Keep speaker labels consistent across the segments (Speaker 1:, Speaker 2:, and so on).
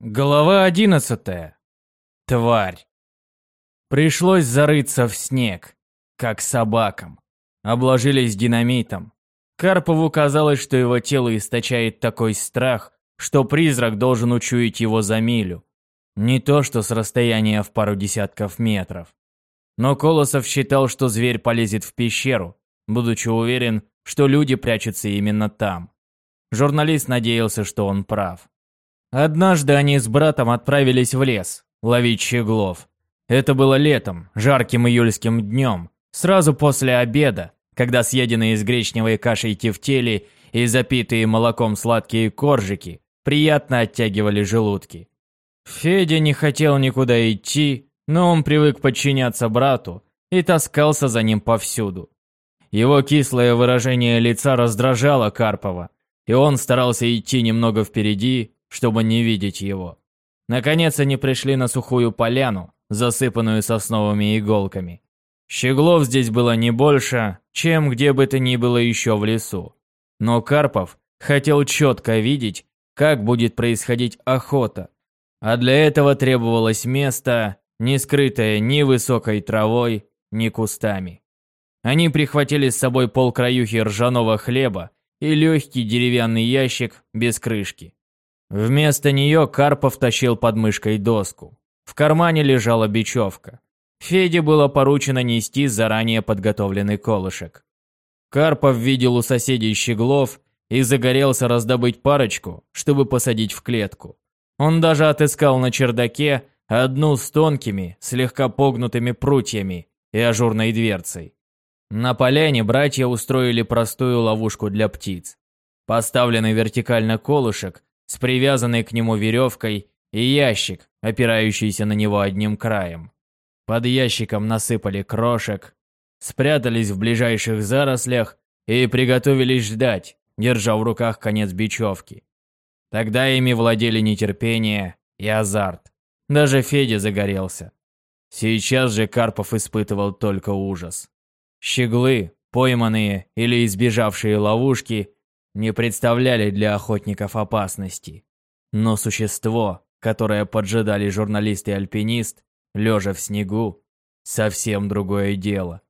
Speaker 1: Глава одиннадцатая. Тварь. Пришлось зарыться в снег, как собакам. Обложились динамитом. Карпову казалось, что его тело источает такой страх, что призрак должен учуять его за милю. Не то, что с расстояния в пару десятков метров. Но Колосов считал, что зверь полезет в пещеру, будучи уверен, что люди прячутся именно там. Журналист надеялся, что он прав. Однажды они с братом отправились в лес, ловить щеглов. Это было летом, жарким июльским днем, сразу после обеда, когда съеденные из гречневой кашей тефтели и запитые молоком сладкие коржики приятно оттягивали желудки. Федя не хотел никуда идти, но он привык подчиняться брату и таскался за ним повсюду. Его кислое выражение лица раздражало Карпова, и он старался идти немного впереди, чтобы не видеть его. Наконец они пришли на сухую поляну, засыпанную сосновыми иголками. Щеглов здесь было не больше, чем где бы то ни было еще в лесу. Но Карпов хотел четко видеть, как будет происходить охота. А для этого требовалось место, не скрытое ни высокой травой, ни кустами. Они прихватили с собой полкраюхи ржаного хлеба и легкий деревянный ящик без крышки. Вместо нее Карпов тащил под мышкой доску. В кармане лежала бечевка. Феде было поручено нести заранее подготовленный колышек. Карпов видел у соседей щеглов и загорелся раздобыть парочку, чтобы посадить в клетку. Он даже отыскал на чердаке одну с тонкими, слегка погнутыми прутьями и ажурной дверцей. На поляне братья устроили простую ловушку для птиц. Поставленный вертикально колышек с привязанной к нему веревкой и ящик, опирающийся на него одним краем. Под ящиком насыпали крошек, спрятались в ближайших зарослях и приготовились ждать, держа в руках конец бечевки. Тогда ими владели нетерпение и азарт. Даже Федя загорелся. Сейчас же Карпов испытывал только ужас. Щеглы, пойманные или избежавшие ловушки, не представляли для охотников опасности. Но существо, которое поджидали журналист и альпинист, лежа в снегу, совсем другое дело.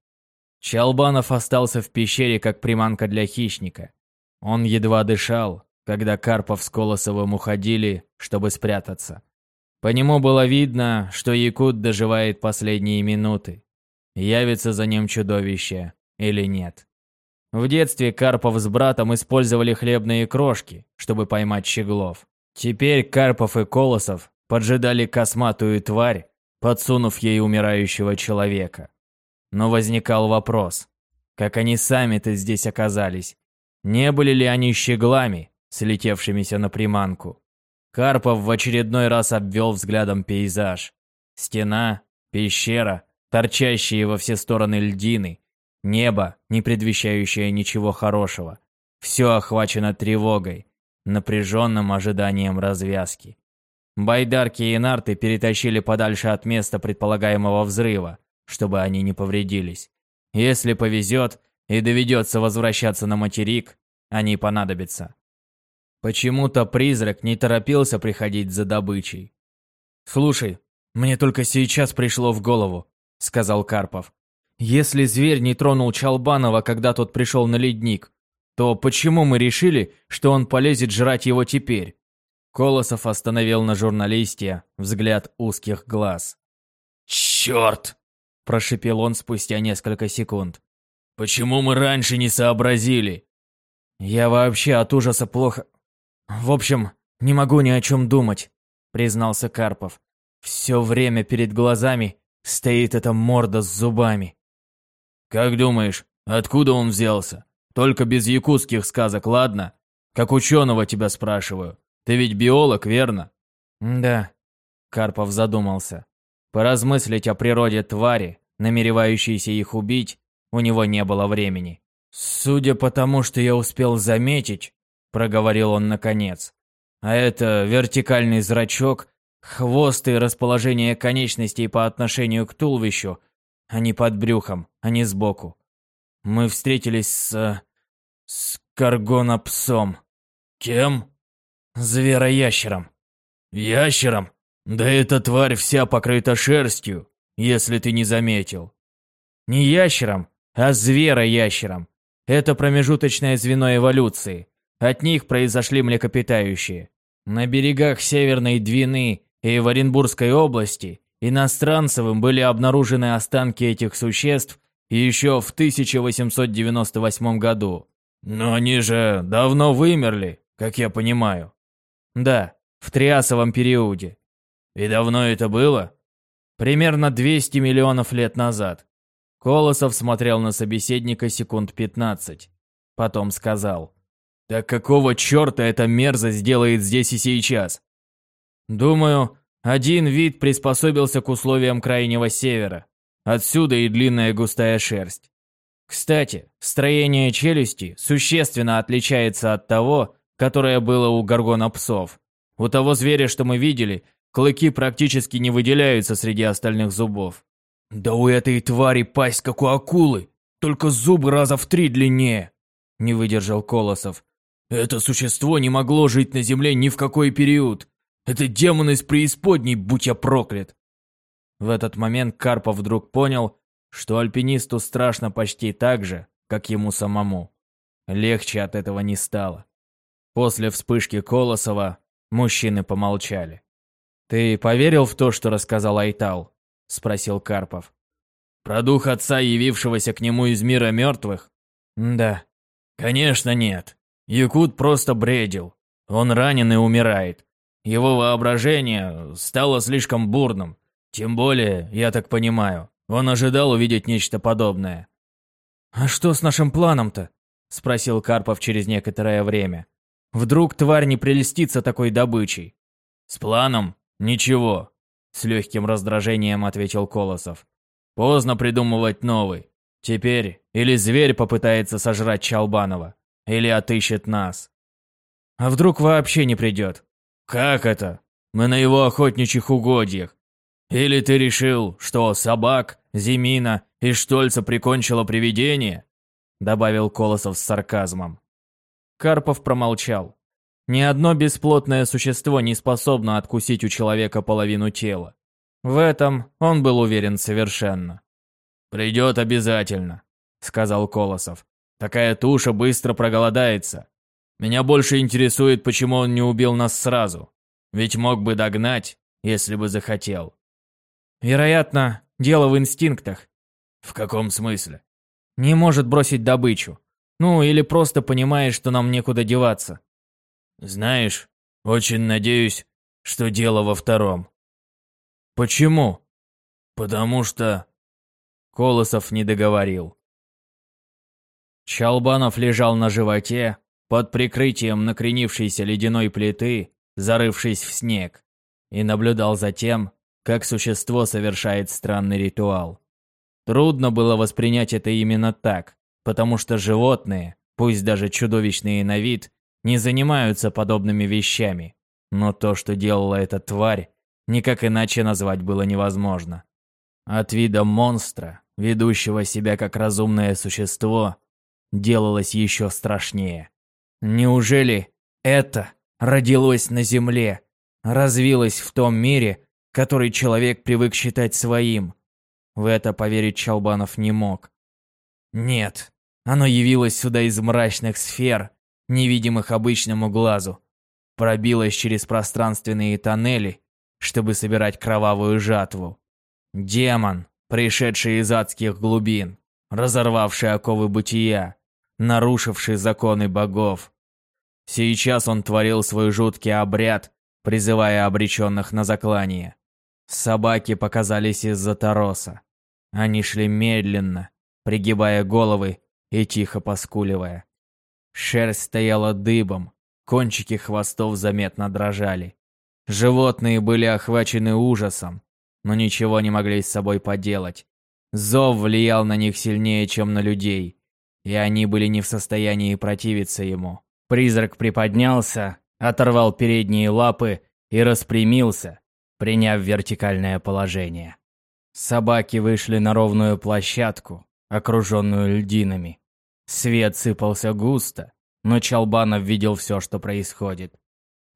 Speaker 1: Чалбанов остался в пещере как приманка для хищника. Он едва дышал, когда Карпов с Колосовым уходили, чтобы спрятаться. По нему было видно, что Якут доживает последние минуты. Явится за ним чудовище или нет. В детстве Карпов с братом использовали хлебные крошки, чтобы поймать щеглов. Теперь Карпов и Колосов поджидали косматую тварь, подсунув ей умирающего человека. Но возникал вопрос, как они сами-то здесь оказались? Не были ли они щеглами, слетевшимися на приманку? Карпов в очередной раз обвел взглядом пейзаж. Стена, пещера, торчащие во все стороны льдины, Небо, не предвещающее ничего хорошего. Все охвачено тревогой, напряженным ожиданием развязки. Байдарки и нарты перетащили подальше от места предполагаемого взрыва, чтобы они не повредились. Если повезет и доведется возвращаться на материк, они понадобятся. Почему-то призрак не торопился приходить за добычей. «Слушай, мне только сейчас пришло в голову», — сказал Карпов. Если зверь не тронул Чалбанова, когда тот пришел на ледник, то почему мы решили, что он полезет жрать его теперь? Колосов остановил на журналисте взгляд узких глаз.
Speaker 2: «Черт!» – прошепел он спустя несколько секунд. «Почему мы раньше не сообразили?»
Speaker 1: «Я вообще от ужаса плохо... В общем, не могу ни о чем думать», – признался Карпов. «Все время перед глазами стоит эта морда с зубами».
Speaker 2: «Как думаешь, откуда он взялся? Только без якутских сказок, ладно? Как ученого тебя спрашиваю. Ты ведь биолог, верно?»
Speaker 1: «Да», — Карпов задумался. Поразмыслить о природе твари, намеревающейся их убить, у него не было времени. «Судя по тому, что я успел заметить», — проговорил он наконец, «а это вертикальный зрачок, хвост и расположение конечностей по отношению к туловищу а не под брюхом, а не сбоку. Мы встретились с... с каргонопсом.
Speaker 2: Кем?
Speaker 1: Звероящером.
Speaker 2: Ящером? Да эта тварь вся покрыта шерстью, если ты не заметил.
Speaker 1: Не ящером, а звероящером. Это промежуточное звено эволюции. От них произошли млекопитающие. На берегах Северной Двины и в Оренбургской области иностранцевым были обнаружены останки этих существ еще в 1898 году.
Speaker 2: Но они же давно вымерли, как я понимаю.
Speaker 1: Да, в Триасовом периоде.
Speaker 2: И давно это было?
Speaker 1: Примерно 200 миллионов лет назад. Колосов смотрел на собеседника секунд 15. Потом сказал.
Speaker 2: «Так какого черта эта мерзость делает здесь и сейчас?»
Speaker 1: «Думаю, один вид приспособился к условиям Крайнего Севера. Отсюда и длинная густая шерсть. Кстати, строение челюсти существенно отличается от того, которое было у горгона-псов. У того зверя, что мы видели, клыки практически не выделяются среди остальных зубов.
Speaker 2: «Да у этой твари пасть, как у акулы, только зубы раза в три длиннее», — не выдержал Колосов. «Это существо не могло жить на Земле ни в какой период. Это демон из преисподней, будь я проклят!»
Speaker 1: В этот момент Карпов вдруг понял, что альпинисту страшно почти так же, как ему самому. Легче от этого не стало. После вспышки Колосова мужчины помолчали. «Ты поверил в то, что рассказал Айтал?» — спросил Карпов.
Speaker 2: «Про дух отца, явившегося к нему из мира мертвых?»
Speaker 1: «Да».
Speaker 2: «Конечно нет. Якут просто бредил. Он ранен и умирает. Его воображение стало слишком бурным. Тем более, я так понимаю, он ожидал увидеть нечто подобное».
Speaker 1: «А что с нашим планом-то?» — спросил Карпов через некоторое время. «Вдруг тварь не прелестится такой добычей?»
Speaker 2: «С планом? Ничего. С легким раздражением ответил Колосов. Поздно придумывать новый. Теперь или зверь попытается сожрать Чалбанова, или отыщет нас.
Speaker 1: А вдруг вообще не придет?
Speaker 2: Как это? Мы на его охотничьих угодьях. Или ты решил, что собак, Зимина и Штольца прикончило привидение? Добавил Колосов с сарказмом.
Speaker 1: Карпов промолчал. Ни одно бесплотное существо не способно откусить у человека половину тела. В этом он был уверен совершенно.
Speaker 2: «Придет обязательно», — сказал Колосов. «Такая туша быстро проголодается. Меня больше интересует, почему он не убил нас сразу. Ведь мог бы догнать, если бы захотел».
Speaker 1: «Вероятно, дело в инстинктах».
Speaker 2: «В каком смысле?»
Speaker 1: «Не может бросить добычу. Ну, или просто понимает, что нам некуда деваться».
Speaker 2: Знаешь, очень надеюсь, что дело во втором.
Speaker 1: Почему?
Speaker 2: Потому что... Колосов не договорил.
Speaker 1: Чалбанов лежал на животе, под прикрытием накренившейся ледяной плиты, зарывшись в снег, и наблюдал за тем, как существо совершает странный ритуал. Трудно было воспринять это именно так, потому что животные, пусть даже чудовищные на вид, не занимаются подобными вещами. Но то, что делала эта тварь, никак иначе назвать было невозможно. От вида монстра, ведущего себя как разумное существо, делалось еще страшнее. Неужели это родилось на Земле, развилось в том мире, который человек привык считать своим? В это поверить Чалбанов не мог. Нет, оно явилось сюда из мрачных сфер, невидимых обычному глазу, пробилась через пространственные тоннели, чтобы собирать кровавую жатву. Демон, пришедший из адских глубин, разорвавший оковы бытия, нарушивший законы богов. Сейчас он творил свой жуткий обряд, призывая обреченных на заклание. Собаки показались из-за тороса. Они шли медленно, пригибая головы и тихо поскуливая. Шерсть стояла дыбом, кончики хвостов заметно дрожали. Животные были охвачены ужасом, но ничего не могли с собой поделать. Зов влиял на них сильнее, чем на людей, и они были не в состоянии противиться ему. Призрак приподнялся, оторвал передние лапы и распрямился, приняв вертикальное положение. Собаки вышли на ровную площадку, окруженную льдинами. Свет сыпался густо, но Чалбанов видел все, что происходит.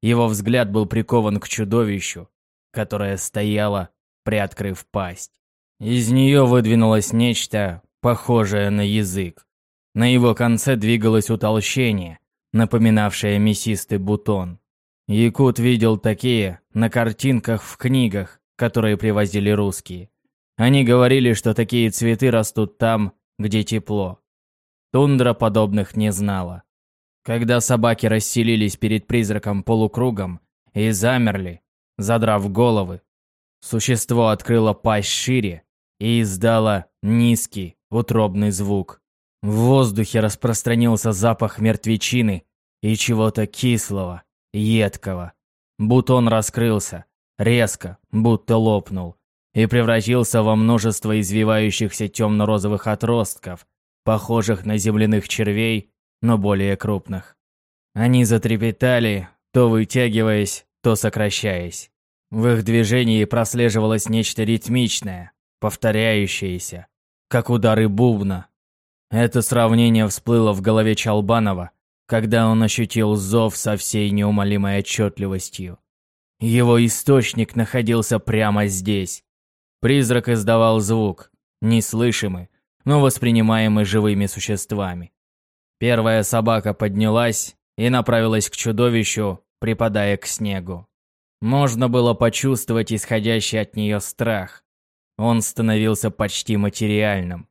Speaker 1: Его взгляд был прикован к чудовищу, которое стояло, приоткрыв пасть. Из нее выдвинулось нечто, похожее на язык. На его конце двигалось утолщение, напоминавшее мясистый бутон. Якут видел такие на картинках в книгах, которые привозили русские. Они говорили, что такие цветы растут там, где тепло. Тундра подобных не знала. Когда собаки расселились перед призраком полукругом и замерли, задрав головы, существо открыло пасть шире и издало низкий, утробный звук. В воздухе распространился запах мертвечины и чего-то кислого, едкого. Бутон раскрылся, резко, будто лопнул, и превратился во множество извивающихся темно-розовых отростков, похожих на земляных червей, но более крупных. Они затрепетали, то вытягиваясь, то сокращаясь. В их движении прослеживалось нечто ритмичное, повторяющееся, как удары бубна. Это сравнение всплыло в голове Чалбанова, когда он ощутил зов со всей неумолимой отчетливостью. Его источник находился прямо здесь. Призрак издавал звук, неслышимый, но воспринимаемый живыми существами. Первая собака поднялась и направилась к чудовищу, припадая к снегу. Можно было почувствовать исходящий от нее страх. Он становился почти материальным.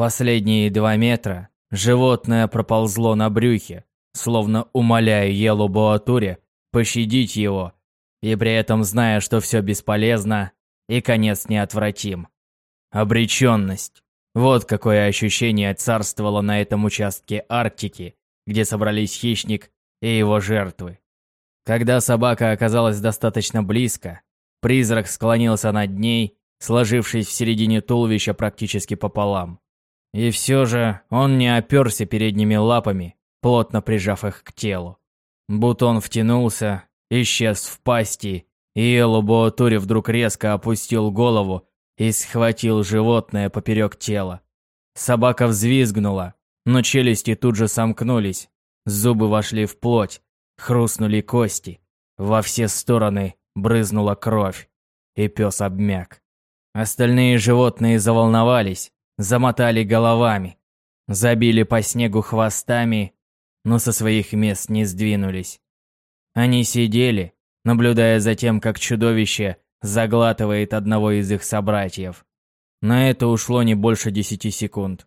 Speaker 1: Последние два метра животное проползло на брюхе, словно умоляя Елу Боатуре пощадить его, и при этом зная, что все бесполезно и конец неотвратим. Обреченность. Вот какое ощущение царствовало на этом участке Арктики, где собрались хищник и его жертвы. Когда собака оказалась достаточно близко, призрак склонился над ней, сложившись в середине туловища практически пополам. И все же он не оперся передними лапами, плотно прижав их к телу. Бутон втянулся, исчез в пасти, и Элубоатури вдруг резко опустил голову и схватил животное поперек тела. Собака взвизгнула, но челюсти тут же сомкнулись, зубы вошли в плоть, хрустнули кости, во все стороны брызнула кровь, и пес обмяк. Остальные животные заволновались, замотали головами, забили по снегу хвостами но со своих мест не сдвинулись. Они сидели, наблюдая за тем, как чудовище заглатывает одного из их собратьев. На это ушло не больше десяти секунд.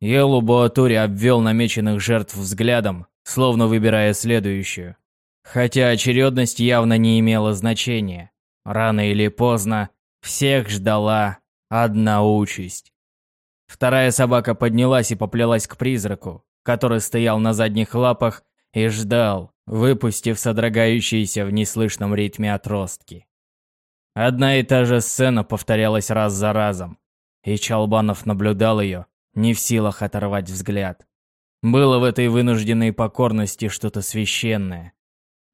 Speaker 1: Елу Боатури обвел намеченных жертв взглядом, словно выбирая следующую. Хотя очередность явно не имела значения. Рано или поздно всех ждала одна участь. Вторая собака поднялась и поплелась к призраку, который стоял на задних лапах и ждал, выпустив содрогающиеся в неслышном ритме отростки. Одна и та же сцена повторялась раз за разом, и Чалбанов наблюдал ее, не в силах оторвать взгляд. Было в этой вынужденной покорности что-то священное.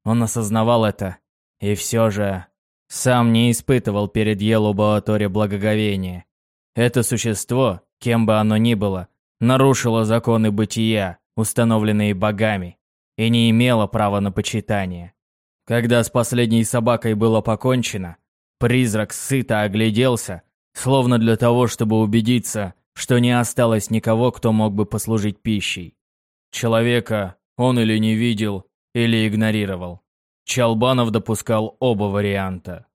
Speaker 1: Он осознавал это, и все же сам не испытывал перед Елу-Баатори благоговения. Это существо, кем бы оно ни было, нарушила законы бытия, установленные богами, и не имела права на почитание. Когда с последней собакой было покончено, призрак сыто огляделся, словно для того, чтобы убедиться, что не осталось никого, кто мог бы послужить пищей. Человека он или не видел, или игнорировал. Чалбанов допускал оба варианта.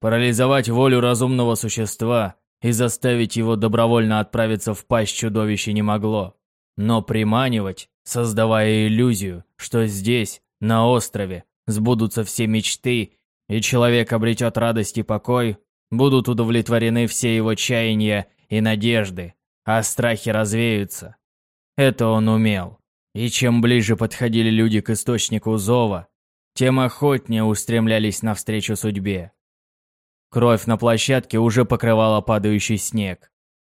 Speaker 1: Парализовать волю разумного существа и заставить его добровольно отправиться в пасть чудовища не могло. Но приманивать, создавая иллюзию, что здесь, на острове, сбудутся все мечты, и человек обретет радость и покой, будут удовлетворены все его чаяния и надежды, а страхи развеются. Это он умел. И чем ближе подходили люди к источнику зова, тем охотнее устремлялись навстречу судьбе. Кровь на площадке уже покрывала падающий снег.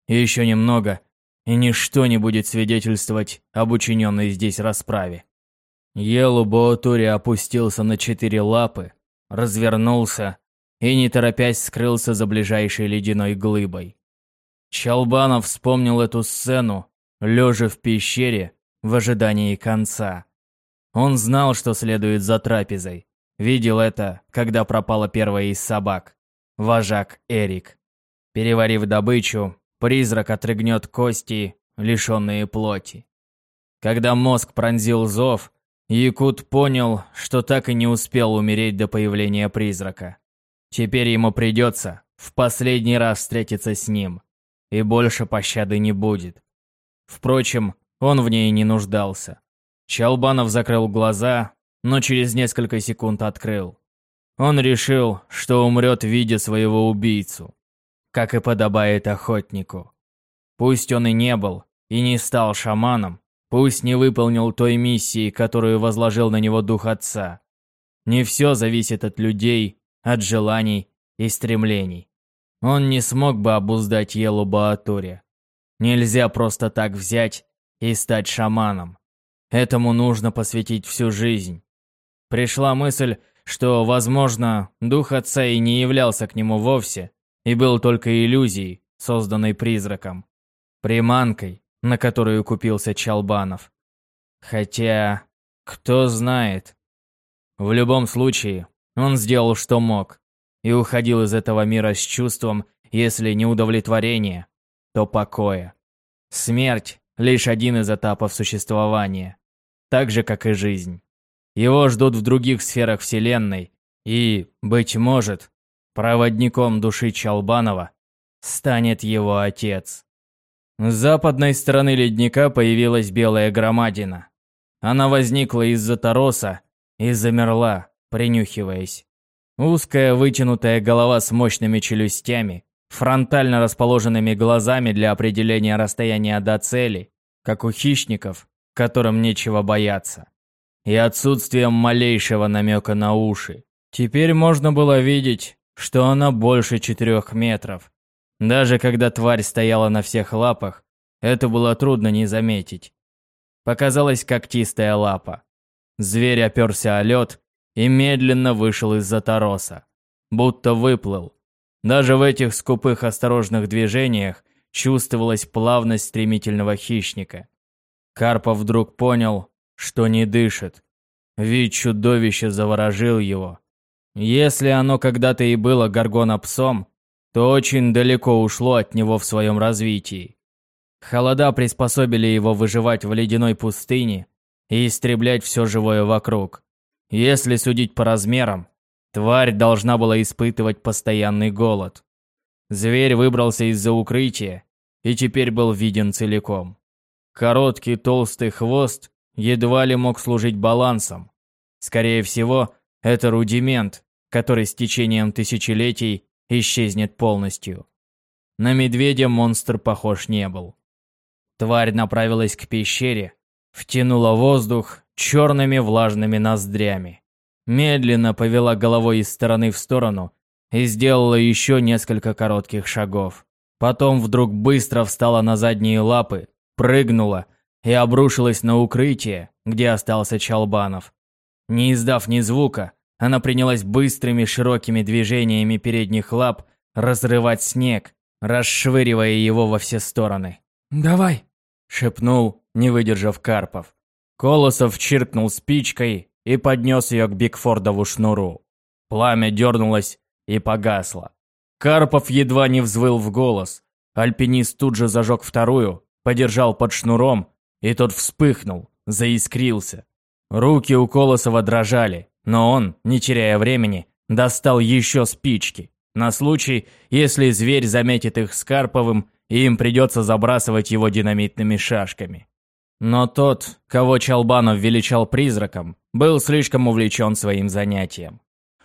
Speaker 1: еще немного, и ничто не будет свидетельствовать об учиненной здесь расправе. Елу Боатури опустился на четыре лапы, развернулся и, не торопясь, скрылся за ближайшей ледяной глыбой. Чалбанов вспомнил эту сцену, лежа в пещере, в ожидании конца. Он знал, что следует за трапезой, видел это, когда пропала первая из собак. Вожак Эрик. Переварив добычу, призрак отрыгнет кости, лишенные плоти. Когда мозг пронзил зов, Якут понял, что так и не успел умереть до появления призрака. Теперь ему придется в последний раз встретиться с ним, и больше пощады не будет. Впрочем, он в ней не нуждался. Чалбанов закрыл глаза, но через несколько секунд открыл. Он решил, что умрет в виде своего убийцу, как и подобает охотнику. Пусть он и не был, и не стал шаманом, Пусть не выполнил той миссии, которую возложил на него дух отца. Не все зависит от людей, от желаний и стремлений. Он не смог бы обуздать Елу Баатуре. Нельзя просто так взять и стать шаманом. Этому нужно посвятить всю жизнь. Пришла мысль, что, возможно, дух отца и не являлся к нему вовсе, и был только иллюзией, созданной призраком. Приманкой, на которую купился Чалбанов. Хотя, кто знает. В любом случае, он сделал, что мог, и уходил из этого мира с чувством, если не удовлетворения, то покоя. Смерть — лишь один из этапов существования, так же, как и жизнь. Его ждут в других сферах Вселенной, и, быть может, проводником души Чалбанова станет его отец. С западной стороны ледника появилась белая громадина. Она возникла из-за тороса и замерла, принюхиваясь. Узкая вытянутая голова с мощными челюстями, фронтально расположенными глазами для определения расстояния до цели, как у хищников, которым нечего бояться, и отсутствием малейшего намека на уши. Теперь можно было видеть, что она больше четырех метров, даже когда тварь стояла на всех лапах, это было трудно не заметить. Показалась когтистая лапа. Зверь оперся о лед и медленно вышел из-за тороса. Будто выплыл. Даже в этих скупых осторожных движениях чувствовалась плавность стремительного хищника. Карпов вдруг понял, что не дышит. Вид чудовища заворожил его. Если оно когда-то и было горгона-псом, то очень далеко ушло от него в своем развитии. Холода приспособили его выживать в ледяной пустыне и истреблять все живое вокруг. Если судить по размерам, тварь должна была испытывать постоянный голод. Зверь выбрался из-за укрытия и теперь был виден целиком. Короткий толстый хвост едва ли мог служить балансом. Скорее всего, это рудимент, который с течением тысячелетий исчезнет полностью. На медведя монстр похож не был. Тварь направилась к пещере, втянула воздух черными влажными ноздрями, медленно повела головой из стороны в сторону и сделала еще несколько коротких шагов. Потом вдруг быстро встала на задние лапы, прыгнула и обрушилась на укрытие, где остался Чалбанов. Не издав ни звука, она принялась быстрыми широкими движениями передних лап разрывать снег, расшвыривая его во все стороны.
Speaker 2: «Давай!»
Speaker 1: — шепнул, не выдержав Карпов. Колосов чиркнул спичкой и поднес ее к Бигфордову шнуру. Пламя дернулось и погасло. Карпов едва не взвыл в голос. Альпинист тут же зажег вторую, подержал под шнуром, и тот вспыхнул, заискрился. Руки у Колосова дрожали, но он, не теряя времени, достал еще спички, на случай, если зверь заметит их с Карповым, и им придется забрасывать его динамитными шашками. Но тот, кого Чалбанов величал призраком, был слишком увлечен своим занятием.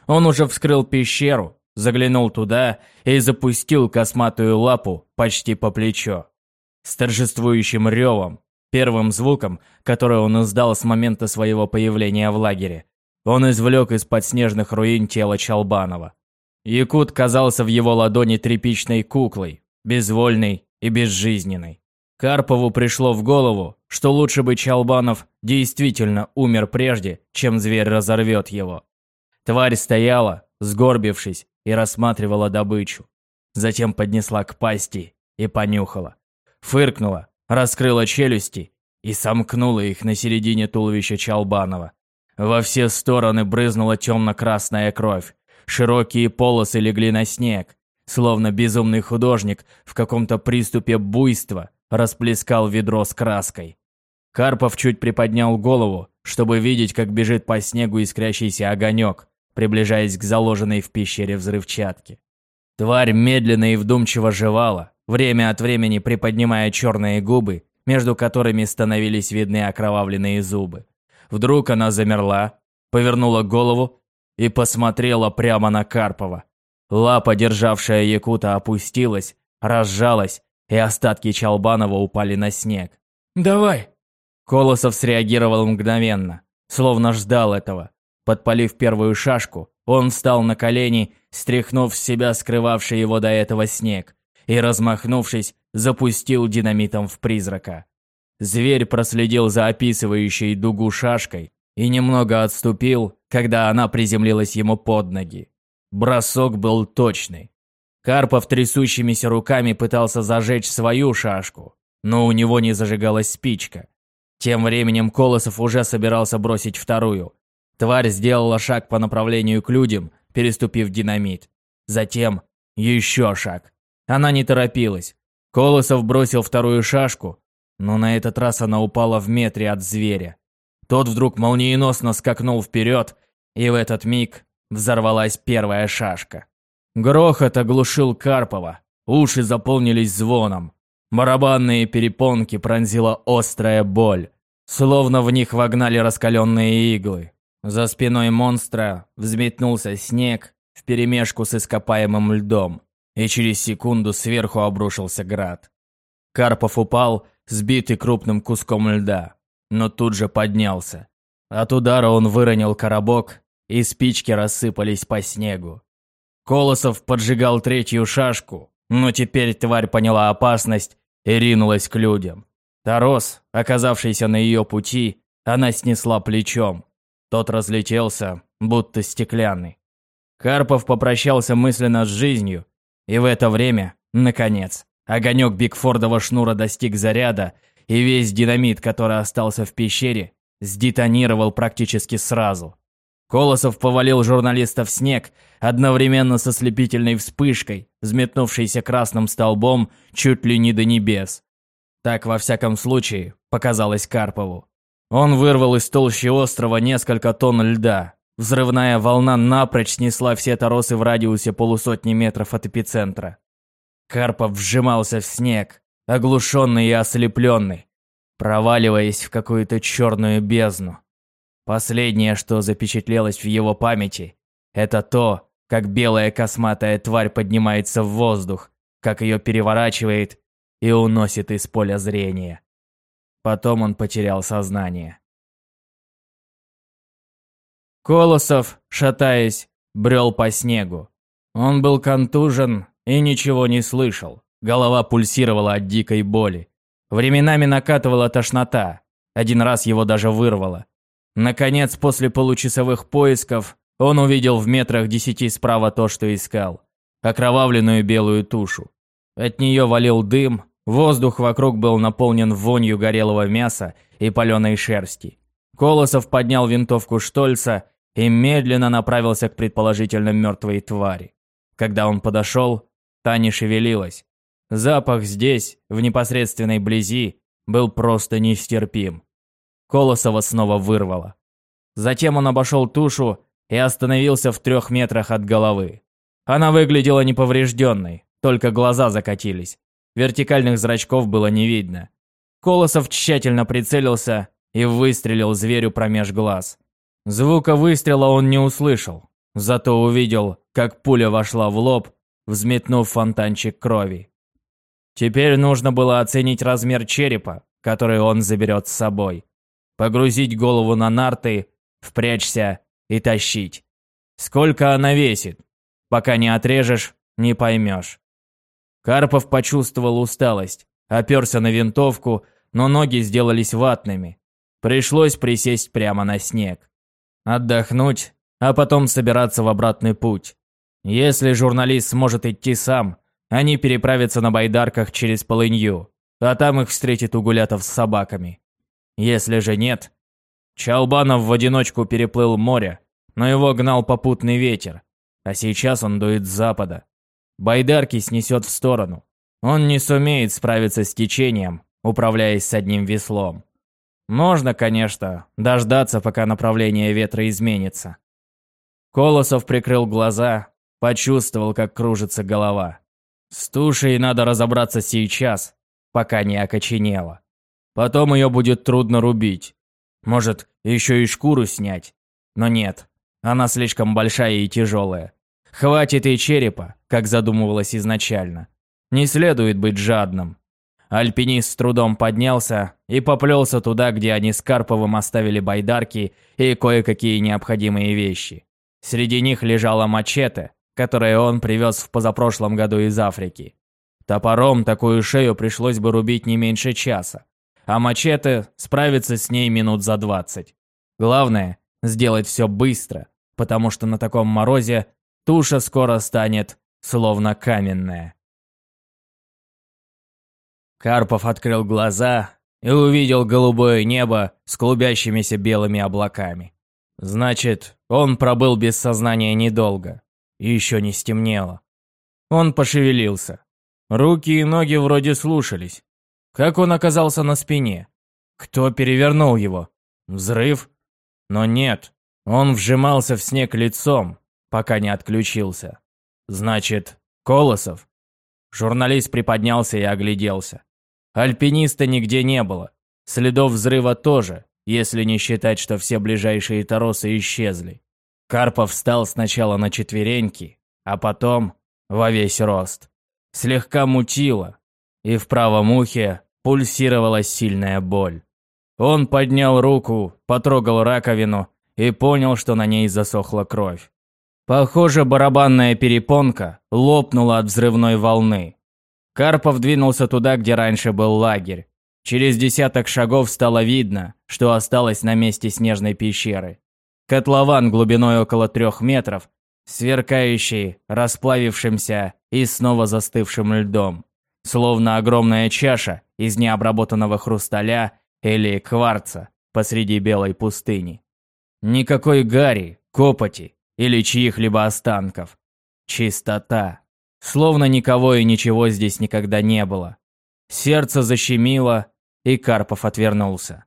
Speaker 1: Он уже вскрыл пещеру, заглянул туда и запустил косматую лапу почти по плечо. С торжествующим ревом, первым звуком, который он издал с момента своего появления в лагере, он извлек из-под снежных руин тело Чалбанова. Якут казался в его ладони тряпичной куклой, безвольной и безжизненной. Карпову пришло в голову, что лучше бы Чалбанов действительно умер прежде, чем зверь разорвет его. Тварь стояла, сгорбившись, и рассматривала добычу. Затем поднесла к пасти и понюхала. Фыркнула, раскрыла челюсти и сомкнула их на середине туловища Чалбанова. Во все стороны брызнула темно-красная кровь. Широкие полосы легли на снег, словно безумный художник в каком-то приступе буйства расплескал ведро с краской. Карпов чуть приподнял голову, чтобы видеть, как бежит по снегу искрящийся огонек, приближаясь к заложенной в пещере взрывчатке. Тварь медленно и вдумчиво жевала, время от времени приподнимая черные губы, между которыми становились видны окровавленные зубы. Вдруг она замерла, повернула голову и посмотрела прямо на Карпова. Лапа, державшая Якута, опустилась, разжалась, и остатки Чалбанова упали на снег.
Speaker 2: «Давай!»
Speaker 1: Колосов среагировал мгновенно, словно ждал этого. Подпалив первую шашку, он встал на колени, стряхнув с себя скрывавший его до этого снег, и, размахнувшись, запустил динамитом в призрака. Зверь проследил за описывающей дугу шашкой и немного отступил, когда она приземлилась ему под ноги. Бросок был точный. Карпов трясущимися руками пытался зажечь свою шашку, но у него не зажигалась спичка. Тем временем Колосов уже собирался бросить вторую. Тварь сделала шаг по направлению к людям, переступив динамит. Затем еще шаг. Она не торопилась. Колосов бросил вторую шашку, но на этот раз она упала в метре от зверя. Тот вдруг молниеносно скакнул вперед, и в этот миг взорвалась первая шашка. Грохот оглушил Карпова, уши заполнились звоном. Барабанные перепонки пронзила острая боль, словно в них вогнали раскаленные иглы. За спиной монстра взметнулся снег вперемешку с ископаемым льдом, и через секунду сверху обрушился град. Карпов упал, сбитый крупным куском льда, но тут же поднялся. От удара он выронил коробок, и спички рассыпались по снегу. Колосов поджигал третью шашку, но теперь тварь поняла опасность и ринулась к людям. Тарос, оказавшийся на ее пути, она снесла плечом. Тот разлетелся, будто стеклянный. Карпов попрощался мысленно с жизнью, и в это время, наконец, огонек Бигфордова шнура достиг заряда, и весь динамит, который остался в пещере, сдетонировал практически сразу. Колосов повалил журналиста в снег, одновременно со слепительной вспышкой, взметнувшейся красным столбом чуть ли не до небес. Так, во всяком случае, показалось Карпову. Он вырвал из толщи острова несколько тонн льда. Взрывная волна напрочь снесла все торосы в радиусе полусотни метров от эпицентра. Карпов вжимался в снег, оглушенный и ослепленный, проваливаясь в какую-то черную бездну. Последнее, что запечатлелось в его памяти, это то, как белая косматая тварь поднимается в воздух, как ее переворачивает и уносит из поля зрения. Потом он потерял сознание. Колосов, шатаясь, брел по снегу. Он был контужен и ничего не слышал. Голова пульсировала от дикой боли. Временами накатывала тошнота. Один раз его даже вырвало. Наконец, после получасовых поисков, он увидел в метрах десяти справа то, что искал. Окровавленную белую тушу. От нее валил дым, воздух вокруг был наполнен вонью горелого мяса и паленой шерсти. Колосов поднял винтовку Штольца и медленно направился к предположительно мертвой твари. Когда он подошел, та не шевелилась. Запах здесь, в непосредственной близи, был просто нестерпим. Колосова снова вырвало. Затем он обошел тушу и остановился в трех метрах от головы. Она выглядела неповрежденной, только глаза закатились. Вертикальных зрачков было не видно. Колосов тщательно прицелился и выстрелил зверю промеж глаз. Звука выстрела он не услышал, зато увидел, как пуля вошла в лоб, взметнув фонтанчик крови. Теперь нужно было оценить размер черепа, который он заберет с собой погрузить голову на нарты, впрячься и тащить. Сколько она весит? Пока не отрежешь, не поймешь. Карпов почувствовал усталость, оперся на винтовку, но ноги сделались ватными. Пришлось присесть прямо на снег. Отдохнуть, а потом собираться в обратный путь. Если журналист сможет идти сам, они переправятся на байдарках через полынью, а там их встретит Угулятов с собаками. Если же нет... Чалбанов в одиночку переплыл море, но его гнал попутный ветер, а сейчас он дует с запада. Байдарки снесет в сторону. Он не сумеет справиться с течением, управляясь с одним веслом. Можно, конечно, дождаться, пока направление ветра изменится. Колосов прикрыл глаза, почувствовал, как кружится голова. С тушей надо разобраться сейчас, пока не окоченела. Потом ее будет трудно рубить. Может, еще и шкуру снять. Но нет, она слишком большая и тяжелая. Хватит и черепа, как задумывалось изначально. Не следует быть жадным. Альпинист с трудом поднялся и поплелся туда, где они с Карповым оставили байдарки и кое-какие необходимые вещи. Среди них лежала мачете, которое он привез в позапрошлом году из Африки. Топором такую шею пришлось бы рубить не меньше часа, а мачете справится с ней минут за двадцать. Главное – сделать все быстро, потому что на таком морозе туша скоро станет словно каменная. Карпов открыл глаза и увидел голубое небо с клубящимися белыми облаками. Значит, он пробыл без сознания недолго. Еще не стемнело. Он пошевелился. Руки и ноги вроде слушались. Как он оказался на спине? Кто перевернул его? Взрыв? Но нет, он вжимался в снег лицом, пока не отключился. Значит, Колосов? Журналист приподнялся и огляделся. Альпиниста нигде не было. Следов взрыва тоже, если не считать, что все ближайшие торосы исчезли. Карпов встал сначала на четвереньки, а потом во весь рост. Слегка мутило, и в правом ухе пульсировала сильная боль. Он поднял руку, потрогал раковину и понял, что на ней засохла кровь. Похоже, барабанная перепонка лопнула от взрывной волны. Карпов двинулся туда, где раньше был лагерь. Через десяток шагов стало видно, что осталось на месте снежной пещеры. Котлован глубиной около трех метров, сверкающий, расплавившимся и снова застывшим льдом. Словно огромная чаша из необработанного хрусталя или кварца посреди белой пустыни. Никакой гари, копоти или чьих-либо останков. Чистота. Словно никого и ничего здесь никогда не было. Сердце защемило, и Карпов отвернулся.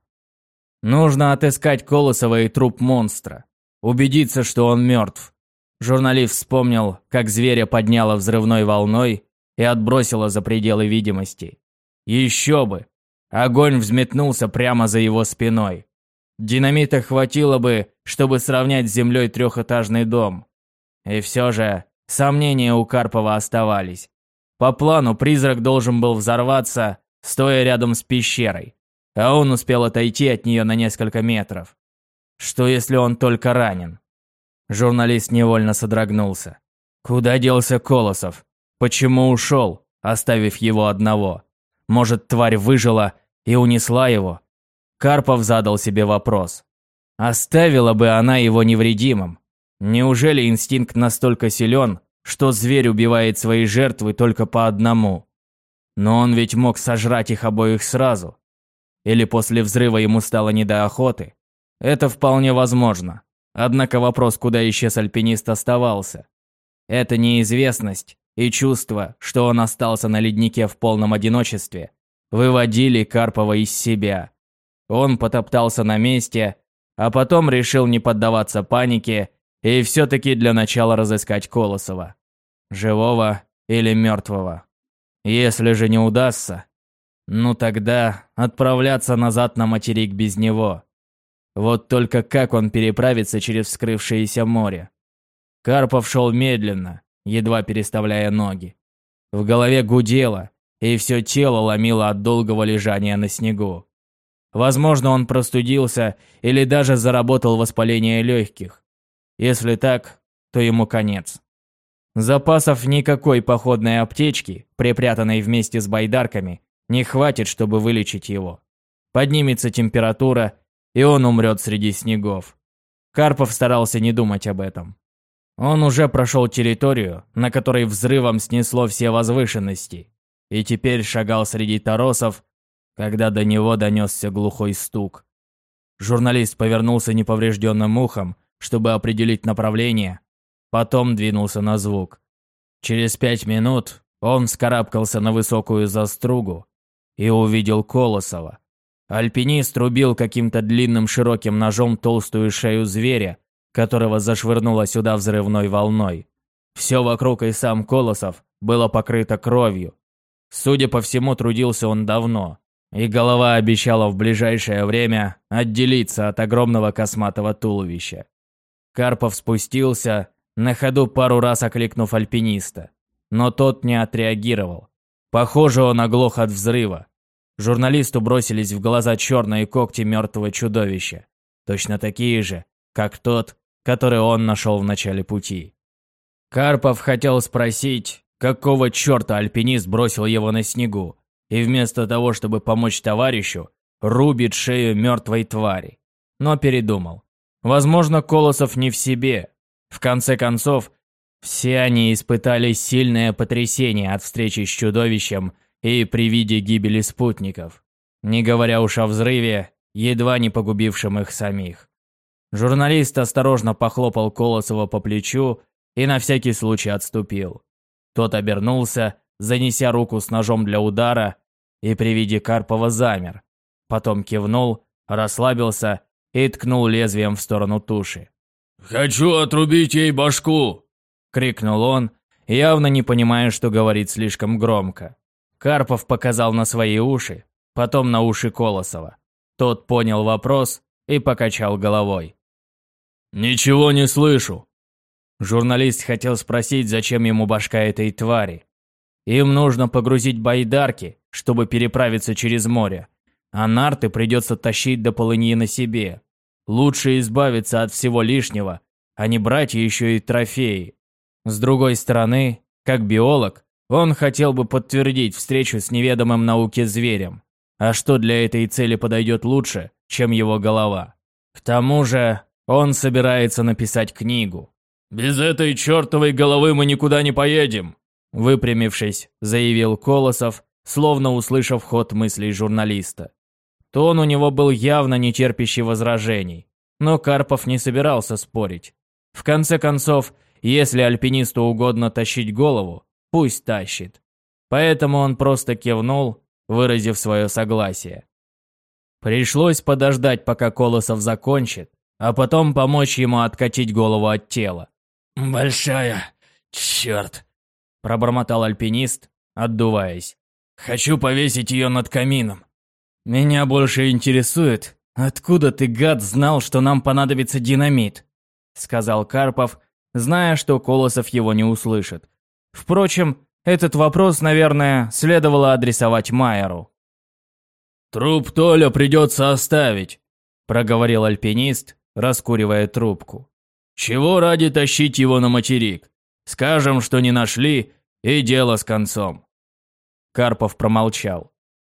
Speaker 1: Нужно отыскать Колосова и труп монстра. Убедиться, что он мертв. Журналист вспомнил, как зверя подняло взрывной волной и отбросило за пределы видимости. Еще бы! Огонь взметнулся прямо за его спиной. Динамита хватило бы, чтобы сравнять с землей трехэтажный дом. И все же Сомнения у Карпова оставались. По плану призрак должен был взорваться, стоя рядом с пещерой, а он успел отойти от нее на несколько метров. Что если он только ранен? Журналист невольно содрогнулся. Куда делся Колосов? Почему ушел, оставив его одного? Может, тварь выжила и унесла его? Карпов задал себе вопрос. Оставила бы она его невредимым, Неужели инстинкт настолько силен, что зверь убивает свои жертвы только по одному? Но он ведь мог сожрать их обоих сразу. Или после взрыва ему стало не до охоты? Это вполне возможно. Однако вопрос, куда исчез альпинист, оставался. Это неизвестность и чувство, что он остался на леднике в полном одиночестве, выводили Карпова из себя. Он потоптался на месте, а потом решил не поддаваться панике и все-таки для начала разыскать Колосова. Живого или мертвого. Если же не удастся, ну тогда отправляться назад на материк без него. Вот только как он переправится через вскрывшееся море? Карпов шел медленно, едва переставляя ноги. В голове гудело, и все тело ломило от долгого лежания на снегу. Возможно, он простудился или даже заработал воспаление легких. Если так, то ему конец. Запасов никакой походной аптечки, припрятанной вместе с байдарками, не хватит, чтобы вылечить его. Поднимется температура, и он умрет среди снегов. Карпов старался не думать об этом. Он уже прошел территорию, на которой взрывом снесло все возвышенности, и теперь шагал среди торосов, когда до него донесся глухой стук. Журналист повернулся неповрежденным ухом, чтобы определить направление, потом двинулся на звук. Через пять минут он вскарабкался на высокую застругу и увидел Колосова. Альпинист рубил каким-то длинным широким ножом толстую шею зверя, которого зашвырнуло сюда взрывной волной. Все вокруг и сам Колосов было покрыто кровью. Судя по всему, трудился он давно, и голова обещала в ближайшее время отделиться от огромного косматого туловища. Карпов спустился, на ходу пару раз окликнув альпиниста, но тот не отреагировал. Похоже, он оглох от взрыва. Журналисту бросились в глаза черные когти мертвого чудовища, точно такие же, как тот, который он нашел в начале пути. Карпов хотел спросить, какого черта альпинист бросил его на снегу, и вместо того, чтобы помочь товарищу, рубит шею мертвой твари. Но передумал. Возможно, Колосов не в себе. В конце концов, все они испытали сильное потрясение от встречи с чудовищем и при виде гибели спутников, не говоря уж о взрыве, едва не погубившем их самих. Журналист осторожно похлопал Колосова по плечу и на всякий случай отступил. Тот обернулся, занеся руку с ножом для удара, и при виде Карпова замер. Потом кивнул, расслабился и ткнул лезвием в сторону туши.
Speaker 2: «Хочу отрубить ей башку!»
Speaker 1: — крикнул он, явно не понимая, что говорит слишком громко. Карпов показал на свои уши, потом на уши Колосова. Тот понял вопрос и покачал головой.
Speaker 2: «Ничего не слышу.
Speaker 1: Журналист хотел спросить, зачем ему башка этой твари. Им нужно погрузить байдарки, чтобы переправиться через море. А нарты придется тащить до полыньи на себе. Лучше избавиться от всего лишнего, а не брать еще и трофеи. С другой стороны, как биолог, он хотел бы подтвердить встречу с неведомым науке зверем. А что для этой цели подойдет лучше, чем его голова? К тому же, он собирается написать книгу.
Speaker 2: «Без этой чертовой головы мы никуда не поедем!»
Speaker 1: Выпрямившись, заявил Колосов, словно услышав ход мыслей журналиста. Тон у него был явно не терпящий возражений, но Карпов не собирался спорить. В конце концов, если альпинисту угодно тащить голову, пусть тащит. Поэтому он просто кивнул, выразив свое согласие. Пришлось подождать, пока Колосов закончит, а потом помочь ему откатить голову от тела.
Speaker 2: «Большая. Черт!»
Speaker 1: – пробормотал альпинист, отдуваясь.
Speaker 2: «Хочу повесить ее над камином».
Speaker 1: «Меня больше интересует, откуда ты, гад, знал, что нам понадобится динамит?» – сказал Карпов, зная, что Колосов его не услышит. Впрочем, этот вопрос, наверное, следовало адресовать Майеру.
Speaker 2: «Труп Толя придется оставить», – проговорил
Speaker 1: альпинист, раскуривая трубку.
Speaker 2: Чего ради тащить его на материк? Скажем, что не нашли, и дело с концом.
Speaker 1: Карпов промолчал.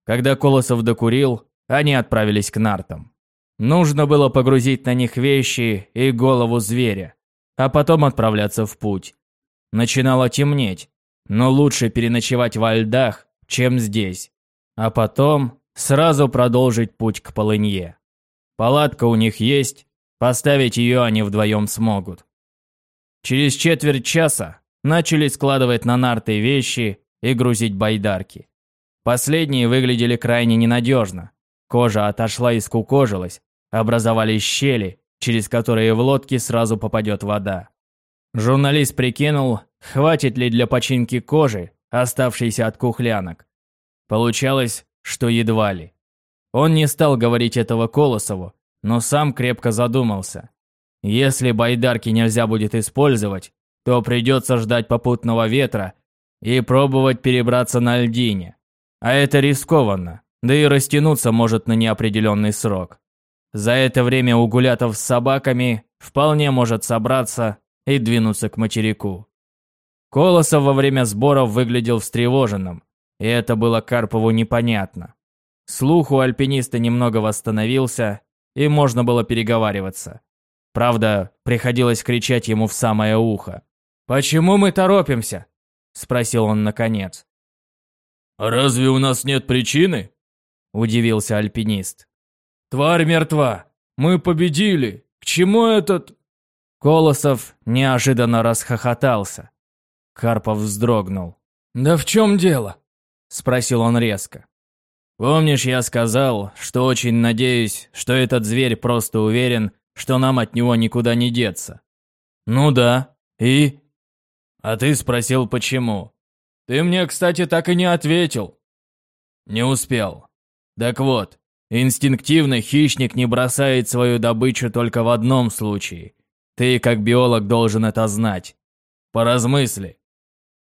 Speaker 1: Когда Колосов докурил, они отправились к нартам. Нужно было погрузить на них вещи и голову зверя, а потом отправляться в путь. Начинало темнеть, но лучше переночевать во льдах, чем здесь. А потом сразу продолжить путь к полынье. Палатка у них есть, Поставить ее они вдвоем смогут. Через четверть часа начали складывать на нарты вещи и грузить байдарки. Последние выглядели крайне ненадежно. Кожа отошла и скукожилась, образовались щели, через которые в лодке сразу попадет вода. Журналист прикинул, хватит ли для починки кожи, оставшейся от кухлянок. Получалось, что едва ли. Он не стал говорить этого Колосову, но сам крепко задумался. Если байдарки нельзя будет использовать, то придется ждать попутного ветра и пробовать перебраться на льдине. А это рискованно, да и растянуться может на неопределенный срок. За это время у гулятов с собаками вполне может собраться и двинуться к материку. Колосов во время сборов выглядел встревоженным, и это было Карпову непонятно. Слух у альпиниста немного восстановился, и можно было переговариваться. Правда, приходилось кричать ему в самое ухо. «Почему мы торопимся?» – спросил он наконец.
Speaker 2: «Разве у нас нет причины?»
Speaker 1: – удивился альпинист.
Speaker 2: «Тварь мертва. Мы победили! К чему этот...»
Speaker 1: Колосов неожиданно расхохотался. Карпов вздрогнул.
Speaker 2: «Да в чем дело?»
Speaker 1: – спросил он резко. «Помнишь, я сказал, что очень надеюсь, что этот зверь просто уверен, что нам от него никуда не деться?» «Ну да. И?» «А ты спросил, почему?» «Ты мне, кстати, так и не ответил». «Не успел. Так вот, инстинктивно хищник не бросает свою добычу только в одном случае. Ты, как биолог, должен это знать. Поразмысли».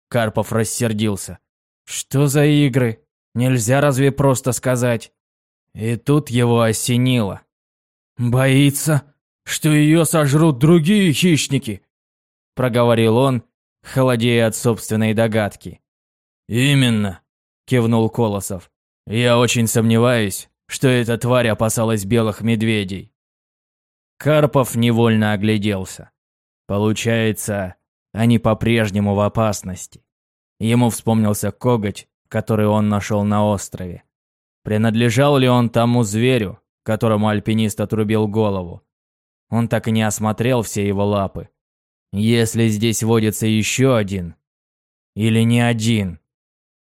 Speaker 1: Карпов рассердился. «Что за игры? Нельзя разве просто сказать?» И тут его осенило. «Боится, что ее сожрут другие хищники», — проговорил он, холодея от собственной догадки. «Именно», — кивнул Колосов. «Я очень сомневаюсь, что эта тварь опасалась белых медведей». Карпов невольно огляделся. Получается, они по-прежнему в опасности. Ему вспомнился коготь, который он нашел на острове. Принадлежал ли он тому зверю, которому альпинист отрубил голову? Он так и не осмотрел все его лапы. Если здесь водится еще один, или не один,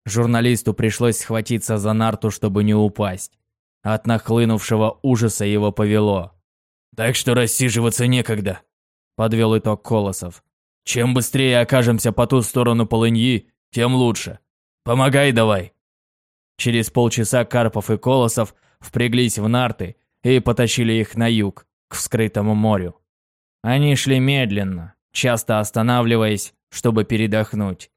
Speaker 1: журналисту пришлось схватиться за нарту, чтобы не упасть. От нахлынувшего ужаса его повело. «Так что рассиживаться некогда», — подвел итог Колосов. «Чем быстрее окажемся по ту сторону полыньи, тем лучше. Помогай давай!» Через полчаса Карпов и Колосов впряглись в нарты и потащили их на юг, к вскрытому морю. Они шли медленно, часто останавливаясь, чтобы передохнуть.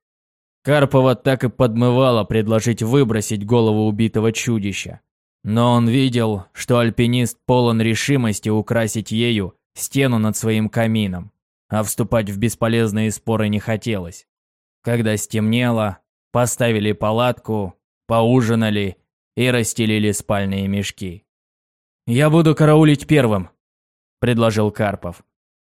Speaker 1: Карпова так и подмывало предложить выбросить голову убитого чудища. Но он видел, что альпинист полон решимости украсить ею стену над своим камином, а вступать в бесполезные споры не хотелось. Когда стемнело, поставили палатку, поужинали и расстелили спальные мешки. «Я буду караулить первым», – предложил Карпов.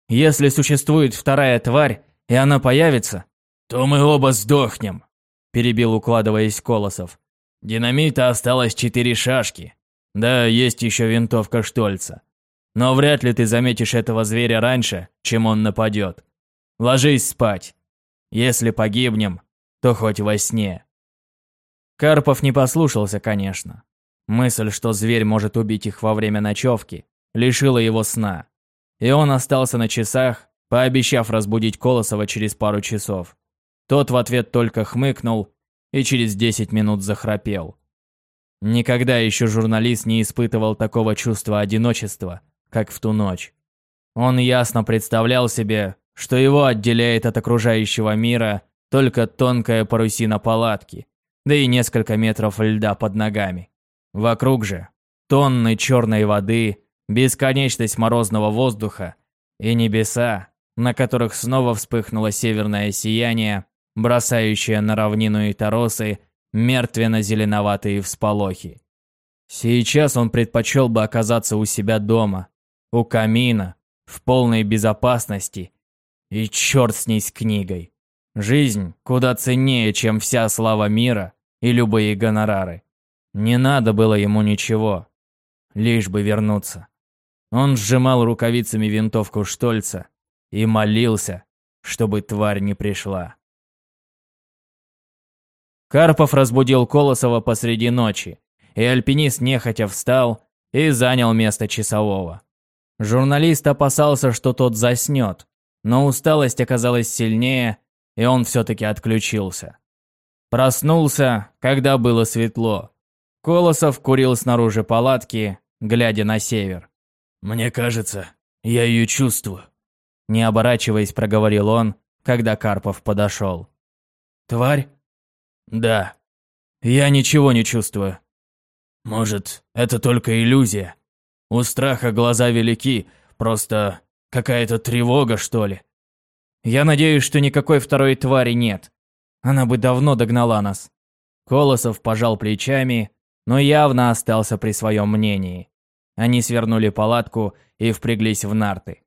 Speaker 1: «Если существует вторая тварь, и она появится, то мы оба сдохнем», – перебил, укладываясь Колосов. «Динамита осталось четыре шашки. Да, есть еще винтовка Штольца. Но вряд ли ты заметишь этого зверя раньше, чем он нападет. Ложись спать. Если погибнем, то хоть во сне. Карпов не послушался, конечно. Мысль, что зверь может убить их во время ночевки, лишила его сна. И он остался на часах, пообещав разбудить Колосова через пару часов. Тот в ответ только хмыкнул и через 10 минут захрапел. Никогда еще журналист не испытывал такого чувства одиночества, как в ту ночь. Он ясно представлял себе, что его отделяет от окружающего мира только тонкая парусина палатки, да и несколько метров льда под ногами. Вокруг же тонны черной воды, бесконечность морозного воздуха и небеса, на которых снова вспыхнуло северное сияние, бросающее на равнину и торосы мертвенно-зеленоватые всполохи. Сейчас он предпочел бы оказаться у себя дома, у камина, в полной безопасности и черт с ней с книгой. Жизнь куда ценнее, чем вся слава мира и любые гонорары. Не надо было ему ничего, лишь бы вернуться. Он сжимал рукавицами винтовку Штольца и молился, чтобы тварь не пришла. Карпов разбудил Колосова посреди ночи, и альпинист нехотя встал и занял место часового. Журналист опасался, что тот заснет, но усталость оказалась сильнее, и он все-таки отключился. Проснулся, когда было светло. Колосов курил снаружи палатки, глядя на север. «Мне кажется, я ее чувствую», – не оборачиваясь, проговорил он, когда Карпов подошел. «Тварь?» «Да. Я ничего не чувствую». «Может, это только иллюзия? У страха глаза велики, просто Какая-то тревога, что ли? Я надеюсь, что никакой второй твари нет. Она бы давно догнала нас. Колосов пожал плечами, но явно остался при своем мнении. Они свернули палатку и впряглись в нарты.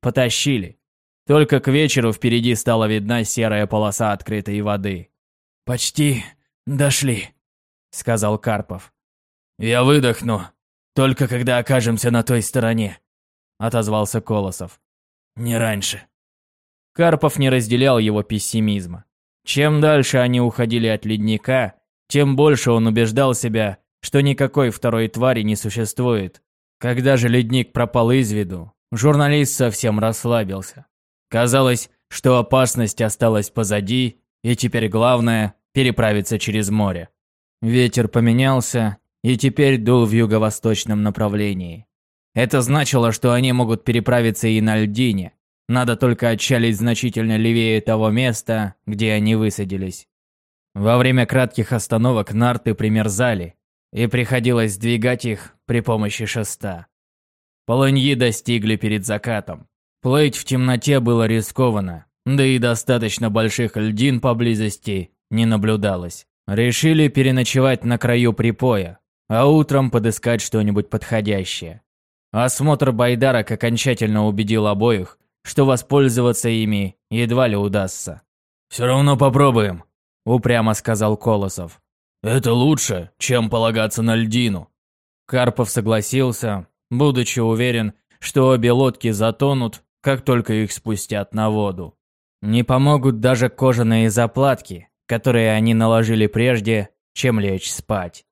Speaker 1: Потащили. Только к вечеру впереди стала видна серая полоса открытой воды. «Почти дошли», — сказал Карпов. «Я выдохну, только когда окажемся на той стороне», отозвался Колосов.
Speaker 2: «Не раньше».
Speaker 1: Карпов не разделял его пессимизма. Чем дальше они уходили от ледника, тем больше он убеждал себя, что никакой второй твари не существует. Когда же ледник пропал из виду, журналист совсем расслабился. Казалось, что опасность осталась позади, и теперь главное – переправиться через море. Ветер поменялся и теперь дул в юго-восточном направлении. Это значило, что они могут переправиться и на льдине. Надо только отчалить значительно левее того места, где они высадились. Во время кратких остановок нарты примерзали, и приходилось сдвигать их при помощи шеста. Полыньи достигли перед закатом. Плыть в темноте было рискованно, да и достаточно больших льдин поблизости не наблюдалось. Решили переночевать на краю припоя, а утром подыскать что-нибудь подходящее. Осмотр байдарок окончательно убедил обоих, что воспользоваться ими едва ли удастся.
Speaker 2: «Все равно попробуем», –
Speaker 1: упрямо сказал Колосов.
Speaker 2: «Это лучше, чем полагаться на льдину».
Speaker 1: Карпов согласился, будучи уверен, что обе лодки затонут, как только их спустят на воду. Не помогут даже кожаные заплатки, которые они наложили прежде, чем лечь спать.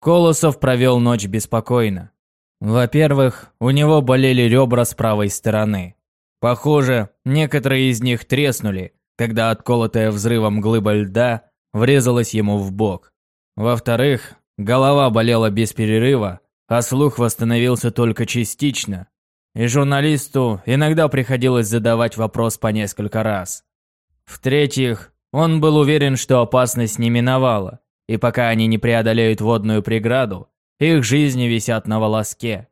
Speaker 1: Колосов провел ночь беспокойно. Во-первых, у него болели ребра с правой стороны. Похоже, некоторые из них треснули, когда отколотая взрывом глыба льда врезалась ему в бок. Во-вторых, голова болела без перерыва, а слух восстановился только частично, и журналисту иногда приходилось задавать вопрос по несколько раз. В-третьих, он был уверен, что опасность не миновала, и пока они не преодолеют водную преграду, их жизни висят на волоске.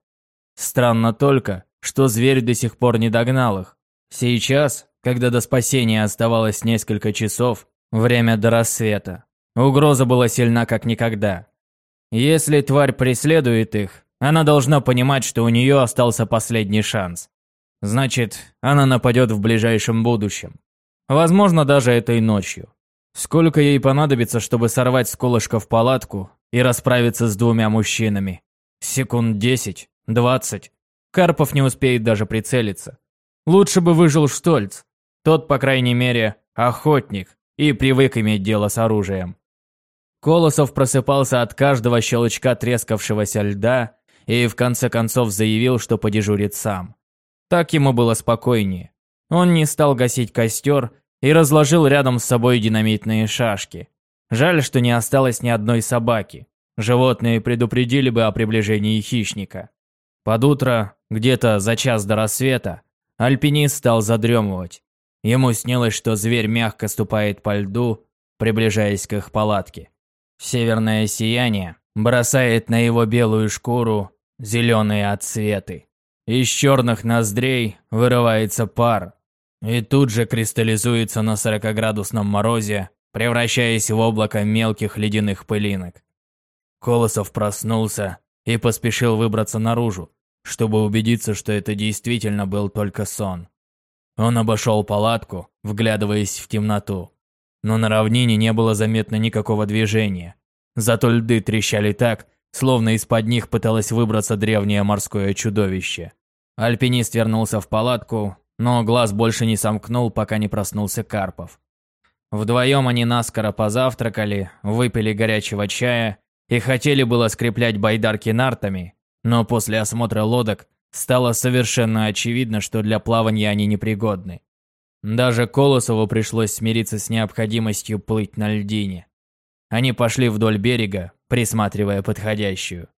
Speaker 1: Странно только, что зверь до сих пор не догнал их. Сейчас, когда до спасения оставалось несколько часов, время до рассвета, угроза была сильна как никогда. Если тварь преследует их, она должна понимать, что у нее остался последний шанс. Значит, она нападет в ближайшем будущем. Возможно, даже этой ночью. Сколько ей понадобится, чтобы сорвать с колышка в палатку и расправиться с двумя мужчинами? Секунд десять, двадцать. Карпов не успеет даже прицелиться. Лучше бы выжил Штольц. Тот, по крайней мере, охотник и привык иметь дело с оружием. Колосов просыпался от каждого щелчка трескавшегося льда и в конце концов заявил, что подежурит сам. Так ему было спокойнее. Он не стал гасить костер и разложил рядом с собой динамитные шашки. Жаль, что не осталось ни одной собаки. Животные предупредили бы о приближении хищника. Под утро, где-то за час до рассвета, альпинист стал задремывать. Ему снилось, что зверь мягко ступает по льду, приближаясь к их палатке. Северное сияние бросает на его белую шкуру зеленые отсветы. Из черных ноздрей вырывается пар, и тут же кристаллизуется на 40-градусном морозе, превращаясь в облако мелких ледяных пылинок. Колосов проснулся и поспешил выбраться наружу, чтобы убедиться, что это действительно был только сон. Он обошел палатку, вглядываясь в темноту. Но на равнине не было заметно никакого движения. Зато льды трещали так, словно из-под них пыталось выбраться древнее морское чудовище. Альпинист вернулся в палатку, но глаз больше не сомкнул, пока не проснулся Карпов. Вдвоем они наскоро позавтракали, выпили горячего чая и хотели было скреплять байдарки нартами, но после осмотра лодок стало совершенно очевидно, что для плавания они непригодны. Даже Колосову пришлось смириться с необходимостью плыть на льдине. Они пошли вдоль берега, присматривая подходящую.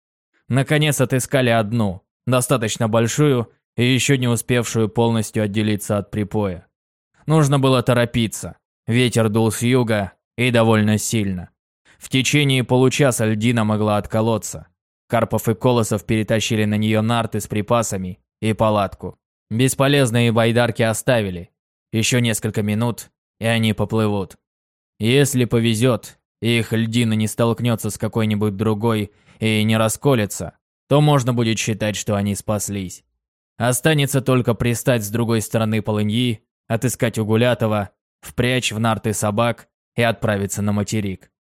Speaker 1: Наконец отыскали одну, достаточно большую и еще не успевшую полностью отделиться от припоя. Нужно было торопиться. Ветер дул с юга и довольно сильно. В течение получаса льдина могла отколоться. Карпов и Колосов перетащили на нее нарты с припасами и палатку. Бесполезные байдарки оставили. Еще несколько минут, и они поплывут. Если повезет, их льдина не столкнется с какой-нибудь другой и не расколется, то можно будет считать, что они спаслись. Останется только пристать с другой стороны полыньи, отыскать Угулятова, впрячь в нарты собак и отправиться на материк.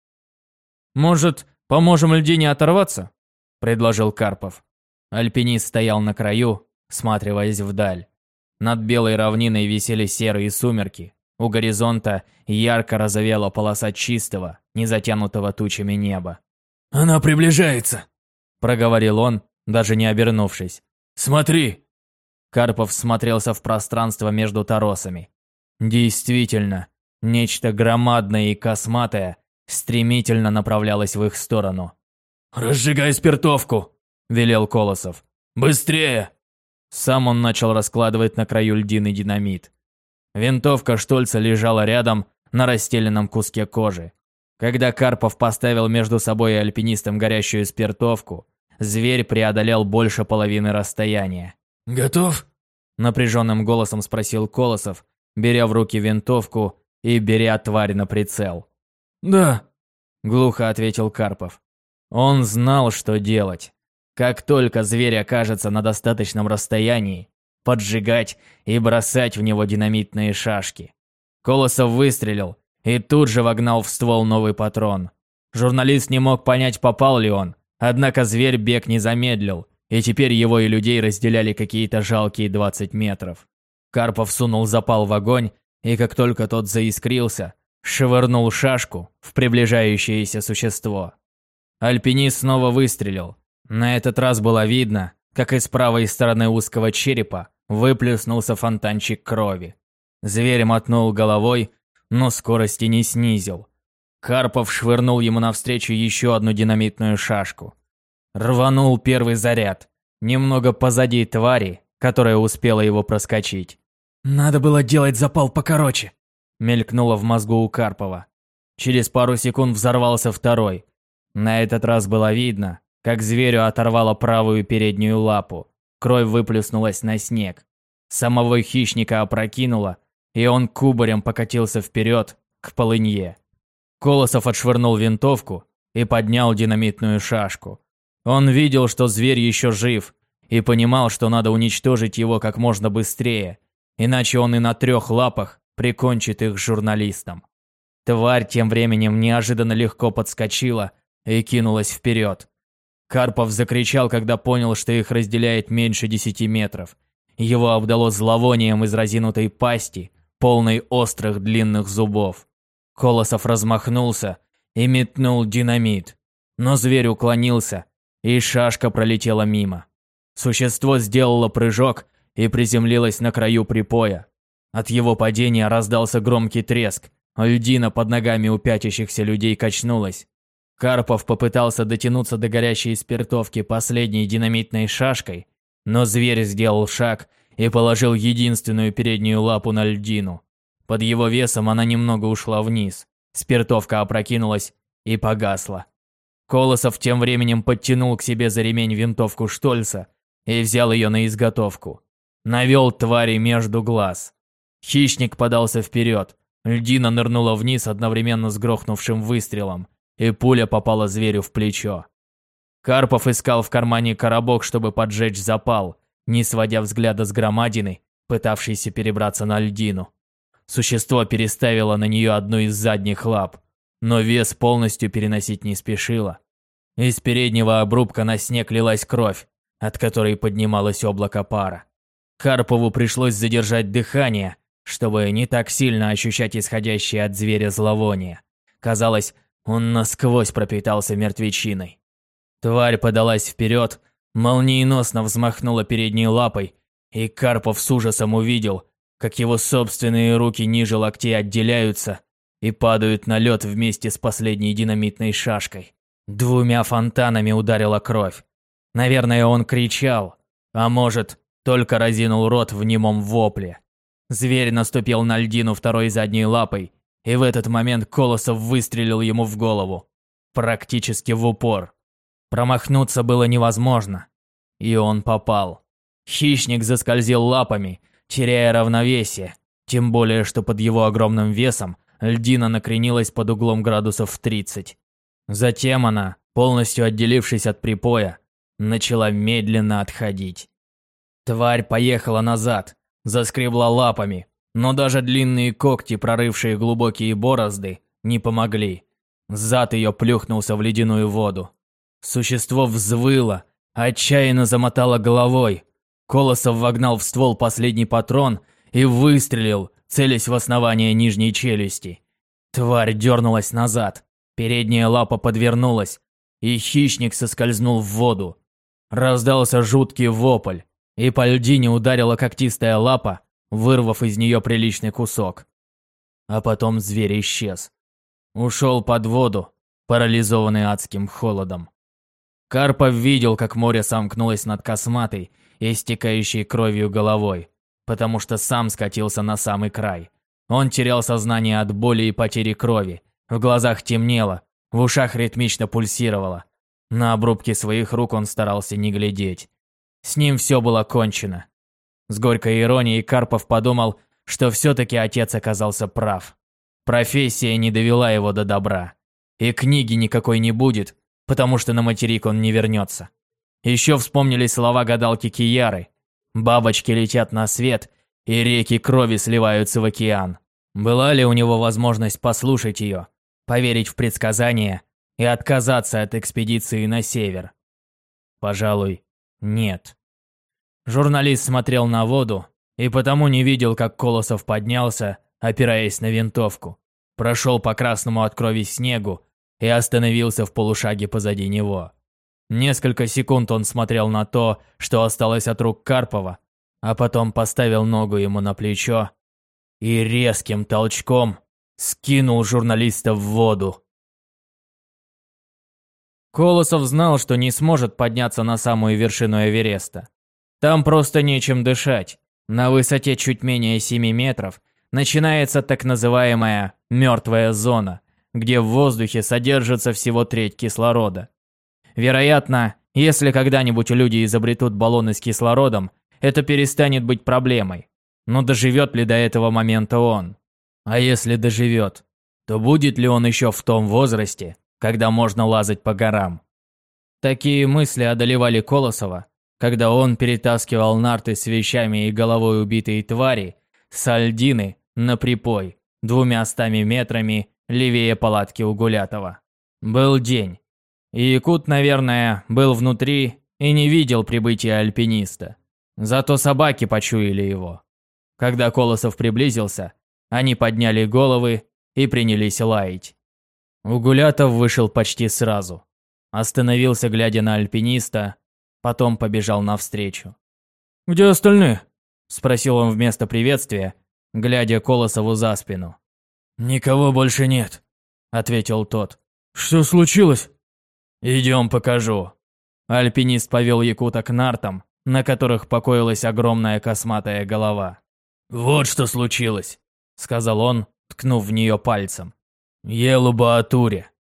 Speaker 1: «Может, поможем льдине оторваться?» – предложил Карпов. Альпинист стоял на краю, всматриваясь вдаль. Над белой равниной висели серые сумерки. У горизонта ярко разовела полоса чистого, не затянутого тучами неба.
Speaker 2: «Она приближается!»
Speaker 1: – проговорил он, даже не обернувшись.
Speaker 2: «Смотри!»
Speaker 1: Карпов смотрелся в пространство между торосами. Действительно, нечто громадное и косматое стремительно направлялось в их сторону.
Speaker 2: «Разжигай спиртовку!» – велел Колосов. «Быстрее!»
Speaker 1: Сам он начал раскладывать на краю льдины динамит. Винтовка Штольца лежала рядом на расстеленном куске кожи. Когда Карпов поставил между собой и альпинистом горящую спиртовку, зверь преодолел больше половины расстояния.
Speaker 2: «Готов?»
Speaker 1: – напряженным голосом спросил Колосов, беря в руки винтовку и беря тварь на прицел.
Speaker 2: «Да», –
Speaker 1: глухо ответил Карпов. Он знал, что делать. Как только зверь окажется на достаточном расстоянии, поджигать и бросать в него динамитные шашки. Колосов выстрелил и тут же вогнал в ствол новый патрон. Журналист не мог понять, попал ли он, однако зверь бег не замедлил, и теперь его и людей разделяли какие-то жалкие 20 метров. Карпов сунул запал в огонь, и как только тот заискрился, швырнул шашку в приближающееся существо. Альпинист снова выстрелил, на этот раз было видно, как из правой стороны узкого черепа выплеснулся фонтанчик крови. Зверь мотнул головой, но скорости не снизил. Карпов швырнул ему навстречу еще одну динамитную шашку. Рванул первый заряд, немного позади твари, которая успела его проскочить.
Speaker 2: «Надо было делать запал покороче», —
Speaker 1: мелькнуло в мозгу у Карпова. Через пару секунд взорвался второй. На этот раз было видно, как зверю оторвало правую переднюю лапу. Кровь выплеснулась на снег. Самого хищника опрокинуло, и он кубарем покатился вперед к полынье. Колосов отшвырнул винтовку и поднял динамитную шашку. Он видел, что зверь еще жив, и понимал, что надо уничтожить его как можно быстрее, иначе он и на трех лапах прикончит их журналистам. Тварь тем временем неожиданно легко подскочила и кинулась вперед. Карпов закричал, когда понял, что их разделяет меньше десяти метров. Его обдало зловонием из разинутой пасти, полной острых длинных зубов. Колосов размахнулся и метнул динамит. Но зверь уклонился, и шашка пролетела мимо. Существо сделало прыжок и приземлилось на краю припоя. От его падения раздался громкий треск, льдина под ногами у людей качнулась. Карпов попытался дотянуться до горящей спиртовки последней динамитной шашкой, но зверь сделал шаг и положил единственную переднюю лапу на льдину. Под его весом она немного ушла вниз. Спиртовка опрокинулась и погасла. Колосов тем временем подтянул к себе за ремень винтовку Штольца и взял ее на изготовку. Навел твари между глаз. Хищник подался вперед. Льдина нырнула вниз одновременно с грохнувшим выстрелом и пуля попала зверю в плечо. Карпов искал в кармане коробок, чтобы поджечь запал, не сводя взгляда с громадины, пытавшейся перебраться на льдину. Существо переставило на нее одну из задних лап, но вес полностью переносить не спешило. Из переднего обрубка на снег лилась кровь, от которой поднималось облако пара. Карпову пришлось задержать дыхание, чтобы не так сильно ощущать исходящее от зверя зловоние. Казалось, он насквозь пропитался мертвечиной. Тварь подалась вперед, молниеносно взмахнула передней лапой, и Карпов с ужасом увидел, как его собственные руки ниже локтей отделяются и падают на лед вместе с последней динамитной шашкой. Двумя фонтанами ударила кровь. Наверное, он кричал, а может, только разинул рот в немом вопле. Зверь наступил на льдину второй задней лапой и в этот момент Колосов выстрелил ему в голову. Практически в упор. Промахнуться было невозможно. И он попал. Хищник заскользил лапами, теряя равновесие. Тем более, что под его огромным весом льдина накренилась под углом градусов в 30. Затем она, полностью отделившись от припоя, начала медленно отходить. Тварь поехала назад, заскребла лапами, но даже длинные когти, прорывшие глубокие борозды, не помогли. Зад ее плюхнулся в ледяную воду. Существо взвыло, Отчаянно замотала головой. Колосов вогнал в ствол последний патрон и выстрелил, целясь в основание нижней челюсти. Тварь дернулась назад, передняя лапа подвернулась, и хищник соскользнул в воду. Раздался жуткий вопль, и по льдине ударила когтистая лапа, вырвав из нее приличный кусок. А потом зверь исчез. Ушел под воду, парализованный адским холодом. Карпов видел, как море сомкнулось над косматой, истекающей кровью головой, потому что сам скатился на самый край. Он терял сознание от боли и потери крови, в глазах темнело, в ушах ритмично пульсировало. На обрубки своих рук он старался не глядеть. С ним все было кончено. С горькой иронией Карпов подумал, что все-таки отец оказался прав. Профессия не довела его до добра. И книги никакой не будет, потому что на материк он не вернется. Еще вспомнили слова гадалки Кияры. Бабочки летят на свет, и реки крови сливаются в океан. Была ли у него возможность послушать ее, поверить в предсказания и отказаться от экспедиции на север? Пожалуй, нет. Журналист смотрел на воду и потому не видел, как Колосов поднялся, опираясь на винтовку, прошел по красному от крови снегу и остановился в полушаге позади него. Несколько секунд он смотрел на то, что осталось от рук Карпова, а потом поставил ногу ему на плечо и резким толчком скинул журналиста в воду. Колосов знал, что не сможет подняться на самую вершину Эвереста. Там просто нечем дышать. На высоте чуть менее 7 метров начинается так называемая «мертвая зона», где в воздухе содержится всего треть кислорода. Вероятно, если когда-нибудь люди изобретут баллоны с кислородом, это перестанет быть проблемой. Но доживет ли до этого момента он? А если доживет, то будет ли он еще в том возрасте, когда можно лазать по горам? Такие мысли одолевали Колосова, когда он перетаскивал нарты с вещами и головой убитой твари с Альдины на припой двумя стами метрами левее палатки у Гулятова. Был день. И Якут, наверное, был внутри и не видел прибытия альпиниста. Зато собаки почуяли его. Когда Колосов приблизился, они подняли головы и принялись лаять. Угулятов вышел почти сразу. Остановился, глядя на альпиниста, потом побежал навстречу.
Speaker 2: «Где остальные?»
Speaker 1: – спросил он вместо приветствия, глядя Колосову за спину.
Speaker 2: «Никого больше нет», – ответил тот. «Что случилось?»
Speaker 1: «Идем покажу». Альпинист повел Якута к нартам, на которых покоилась огромная косматая голова.
Speaker 2: «Вот что случилось», — сказал он, ткнув в нее пальцем.
Speaker 1: «Елубаатуре».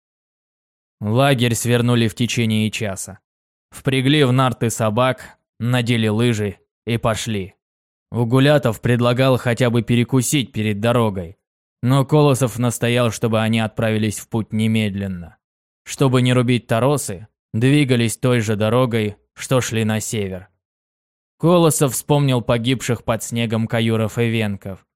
Speaker 1: Лагерь свернули в течение часа. Впрягли в нарты собак, надели лыжи и пошли. Угулятов предлагал хотя бы перекусить перед дорогой, но Колосов настоял, чтобы они отправились в путь немедленно. Чтобы не рубить торосы, двигались той же дорогой, что шли на север. Колосов вспомнил погибших под снегом каюров и венков.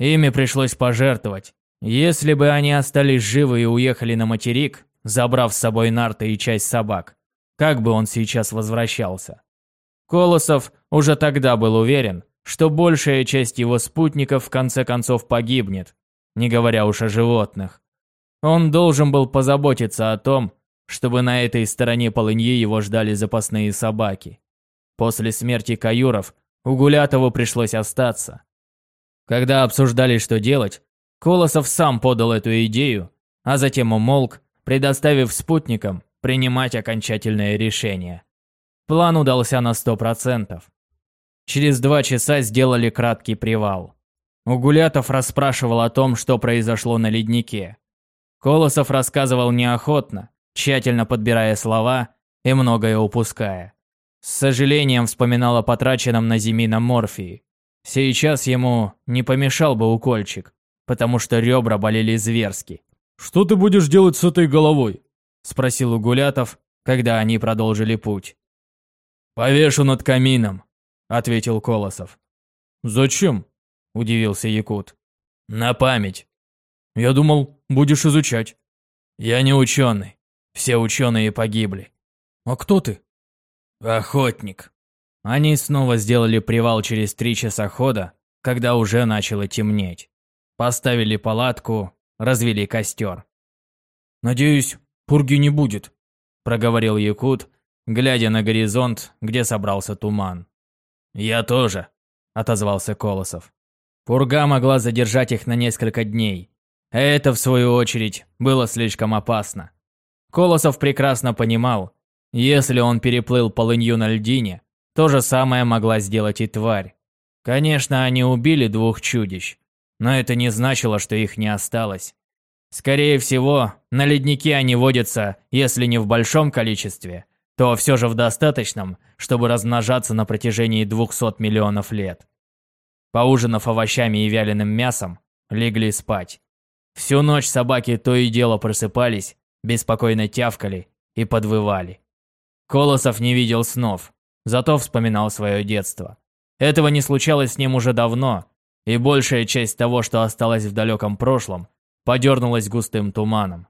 Speaker 1: Ими пришлось пожертвовать. Если бы они остались живы и уехали на материк, забрав с собой нарты и часть собак, как бы он сейчас возвращался? Колосов уже тогда был уверен, что большая часть его спутников в конце концов погибнет, не говоря уж о животных. Он должен был позаботиться о том, чтобы на этой стороне полыньи его ждали запасные собаки. После смерти Каюров Угулятову пришлось остаться. Когда обсуждали, что делать, Колосов сам подал эту идею, а затем умолк, предоставив спутникам принимать окончательное решение. План удался на сто процентов. Через два часа сделали краткий привал. Угулятов расспрашивал о том, что произошло на леднике. Колосов рассказывал неохотно, тщательно подбирая слова и многое упуская. С сожалением вспоминал о потраченном на Зимином морфии. Сейчас ему не помешал бы укольчик, потому что ребра болели зверски.
Speaker 2: «Что ты будешь делать с этой головой?»
Speaker 1: – спросил Угулятов, когда они продолжили путь.
Speaker 2: «Повешу над камином», – ответил Колосов.
Speaker 1: «Зачем?» – удивился Якут.
Speaker 2: «На память».
Speaker 1: «Я думал, будешь изучать».
Speaker 2: «Я не ученый. Все ученые погибли».
Speaker 1: «А кто ты?»
Speaker 2: Охотник.
Speaker 1: Они снова сделали привал через три часа хода, когда уже начало темнеть. Поставили палатку, развели костер.
Speaker 2: «Надеюсь, пурги не будет», –
Speaker 1: проговорил Якут, глядя на горизонт, где собрался туман.
Speaker 2: «Я тоже», –
Speaker 1: отозвался Колосов. Пурга могла задержать их на несколько дней. Это, в свою очередь, было слишком опасно. Колосов прекрасно понимал, если он переплыл полынью на льдине, то же самое могла сделать и тварь. Конечно, они убили двух чудищ, но это не значило, что их не осталось. Скорее всего, на леднике они водятся, если не в большом количестве, то все же в достаточном, чтобы размножаться на протяжении 200 миллионов лет. Поужинав овощами и вяленым мясом, легли спать. Всю ночь собаки то и дело просыпались, беспокойно тявкали и подвывали. Колосов не видел снов, зато вспоминал свое детство. Этого не случалось с ним уже давно, и большая часть того, что осталось в далеком прошлом, подернулась густым туманом.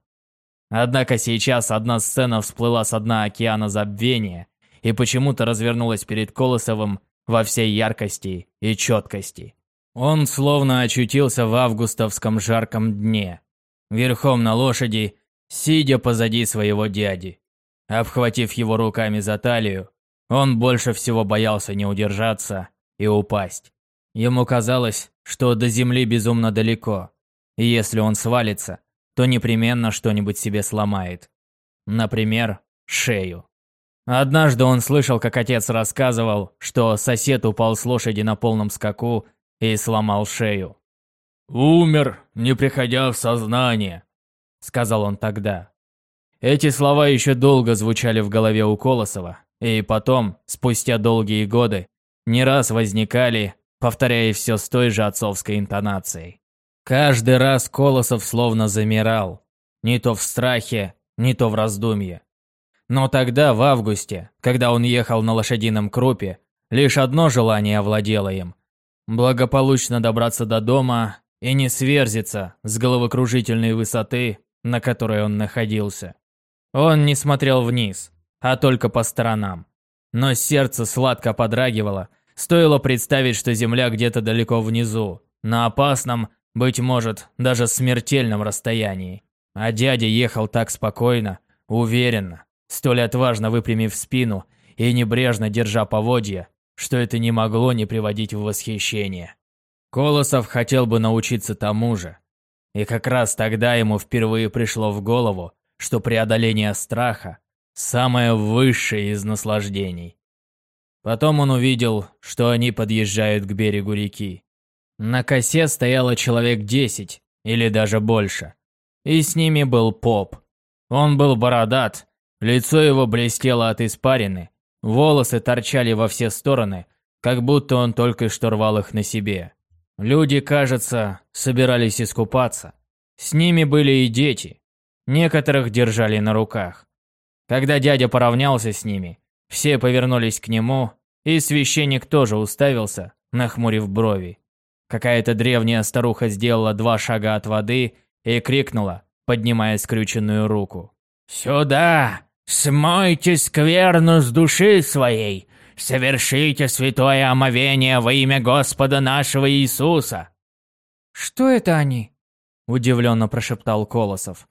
Speaker 1: Однако сейчас одна сцена всплыла с дна океана забвения и почему-то развернулась перед Колосовым во всей яркости и четкости. Он словно очутился в августовском жарком дне, верхом на лошади, сидя позади своего дяди. Обхватив его руками за талию, он больше всего боялся не удержаться и упасть. Ему казалось, что до земли безумно далеко, и если он свалится, то непременно что-нибудь себе сломает. Например, шею. Однажды он слышал, как отец рассказывал, что сосед упал с лошади на полном скаку и сломал шею.
Speaker 2: «Умер, не приходя в сознание», — сказал он тогда.
Speaker 1: Эти слова еще долго звучали в голове у Колосова, и потом, спустя долгие годы, не раз возникали, повторяя все с той же отцовской интонацией. Каждый раз Колосов словно замирал, не то в страхе, не то в раздумье. Но тогда, в августе, когда он ехал на лошадином крупе, лишь одно желание овладело им – благополучно добраться до дома и не сверзиться с головокружительной высоты, на которой он находился. Он не смотрел вниз, а только по сторонам. Но сердце сладко подрагивало, стоило представить, что земля где-то далеко внизу, на опасном, быть может, даже смертельном расстоянии. А дядя ехал так спокойно, уверенно, столь отважно выпрямив спину и небрежно держа поводья, что это не могло не приводить в восхищение. Колосов хотел бы научиться тому же. И как раз тогда ему впервые пришло в голову, что преодоление страха – самое высшее из наслаждений. Потом он увидел, что они подъезжают к берегу реки. На косе стояло человек десять, или даже больше. И с ними был поп. Он был бородат, лицо его блестело от испарины, волосы торчали во все стороны, как будто он только что рвал их на себе. Люди, кажется, собирались искупаться. С ними были и дети, Некоторых держали на руках. Когда дядя поравнялся с ними, все повернулись к нему, и священник тоже уставился, нахмурив брови. Какая-то древняя старуха сделала два шага от воды и крикнула, поднимая скрюченную руку. «Сюда! Смойте скверну с души своей! Совершите святое омовение во имя Господа нашего Иисуса!»
Speaker 3: «Что это они?»
Speaker 1: – удивленно прошептал Колосов.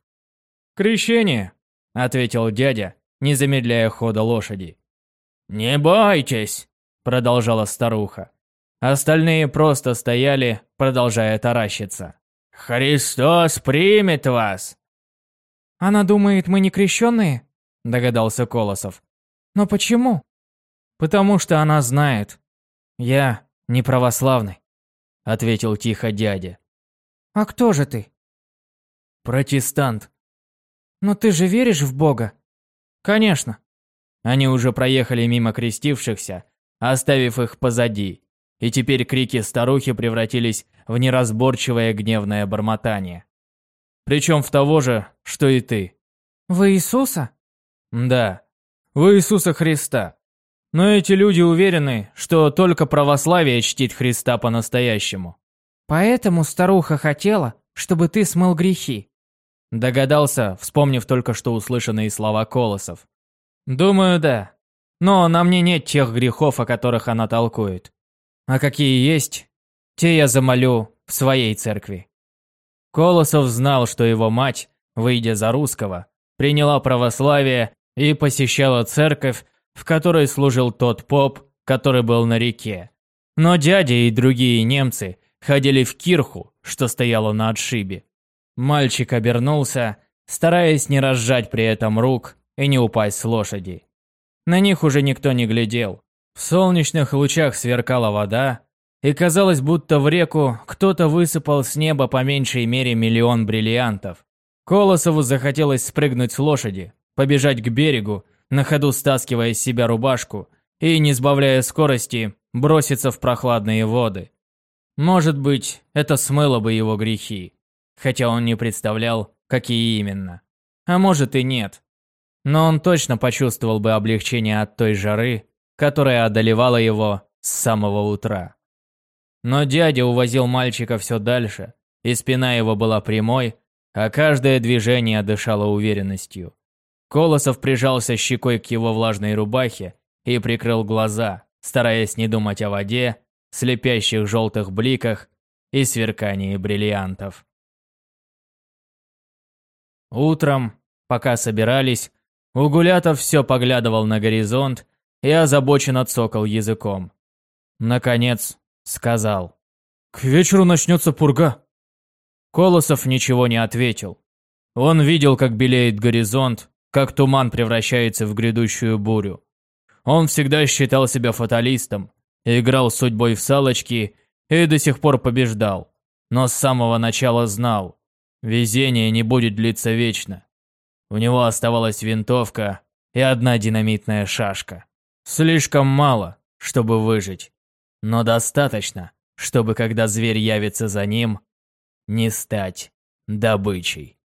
Speaker 1: «Крещение», — ответил дядя, не замедляя хода лошади.
Speaker 2: «Не бойтесь», — продолжала старуха.
Speaker 1: Остальные просто стояли, продолжая таращиться.
Speaker 2: «Христос примет вас!»
Speaker 3: «Она думает, мы не крещенные?»
Speaker 1: – догадался Колосов.
Speaker 3: «Но почему?»
Speaker 1: «Потому что она знает. Я не православный», – ответил тихо дядя.
Speaker 3: «А кто же ты?»
Speaker 1: «Протестант»,
Speaker 3: но ты же веришь в Бога?
Speaker 1: Конечно. Они уже проехали мимо крестившихся, оставив их позади. И теперь крики старухи превратились в неразборчивое гневное бормотание. Причем в того же, что и ты.
Speaker 3: В Иисуса?
Speaker 1: Да, в Иисуса Христа. Но эти люди уверены, что только православие чтит Христа по-настоящему.
Speaker 3: Поэтому старуха хотела, чтобы ты смыл грехи.
Speaker 1: Догадался, вспомнив только что услышанные слова Колосов. «Думаю, да. Но на мне нет тех грехов, о которых она толкует. А какие есть, те я замолю в своей церкви. Колосов знал, что его мать, выйдя за русского, приняла православие и посещала церковь, в которой служил тот поп, который был на реке. Но дядя и другие немцы ходили в кирху, что стояла на отшибе. Мальчик обернулся, стараясь не разжать при этом рук и не упасть с лошади. На них уже никто не глядел. В солнечных лучах сверкала вода, и казалось, будто в реку кто-то высыпал с неба по меньшей мере миллион бриллиантов. Колосову захотелось спрыгнуть с лошади, побежать к берегу, на ходу стаскивая с себя рубашку и, не сбавляя скорости, броситься в прохладные воды. Может быть, это смыло бы его грехи, хотя он не представлял, какие именно. А может и нет. Но он точно почувствовал бы облегчение от той жары, которая одолевала его с самого утра. Но дядя увозил мальчика все дальше, и спина его была прямой, а каждое движение дышало уверенностью. Колосов прижался щекой к его влажной рубахе и прикрыл глаза, стараясь не думать о воде, слепящих желтых бликах и сверкании бриллиантов. Утром, пока собирались, Угулятов все поглядывал на горизонт и озабоченно цокал языком. Наконец, сказал. «К вечеру начнется пурга». Колосов ничего не ответил. Он видел, как белеет горизонт, как туман превращается в грядущую бурю. Он всегда считал себя фаталистом, играл судьбой в салочки и до сих пор побеждал. Но с самого начала знал, везение не будет длиться вечно. У него оставалась винтовка и одна динамитная шашка. Слишком мало, чтобы выжить, но достаточно, чтобы когда зверь явится за ним, не стать добычей.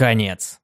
Speaker 1: Конец.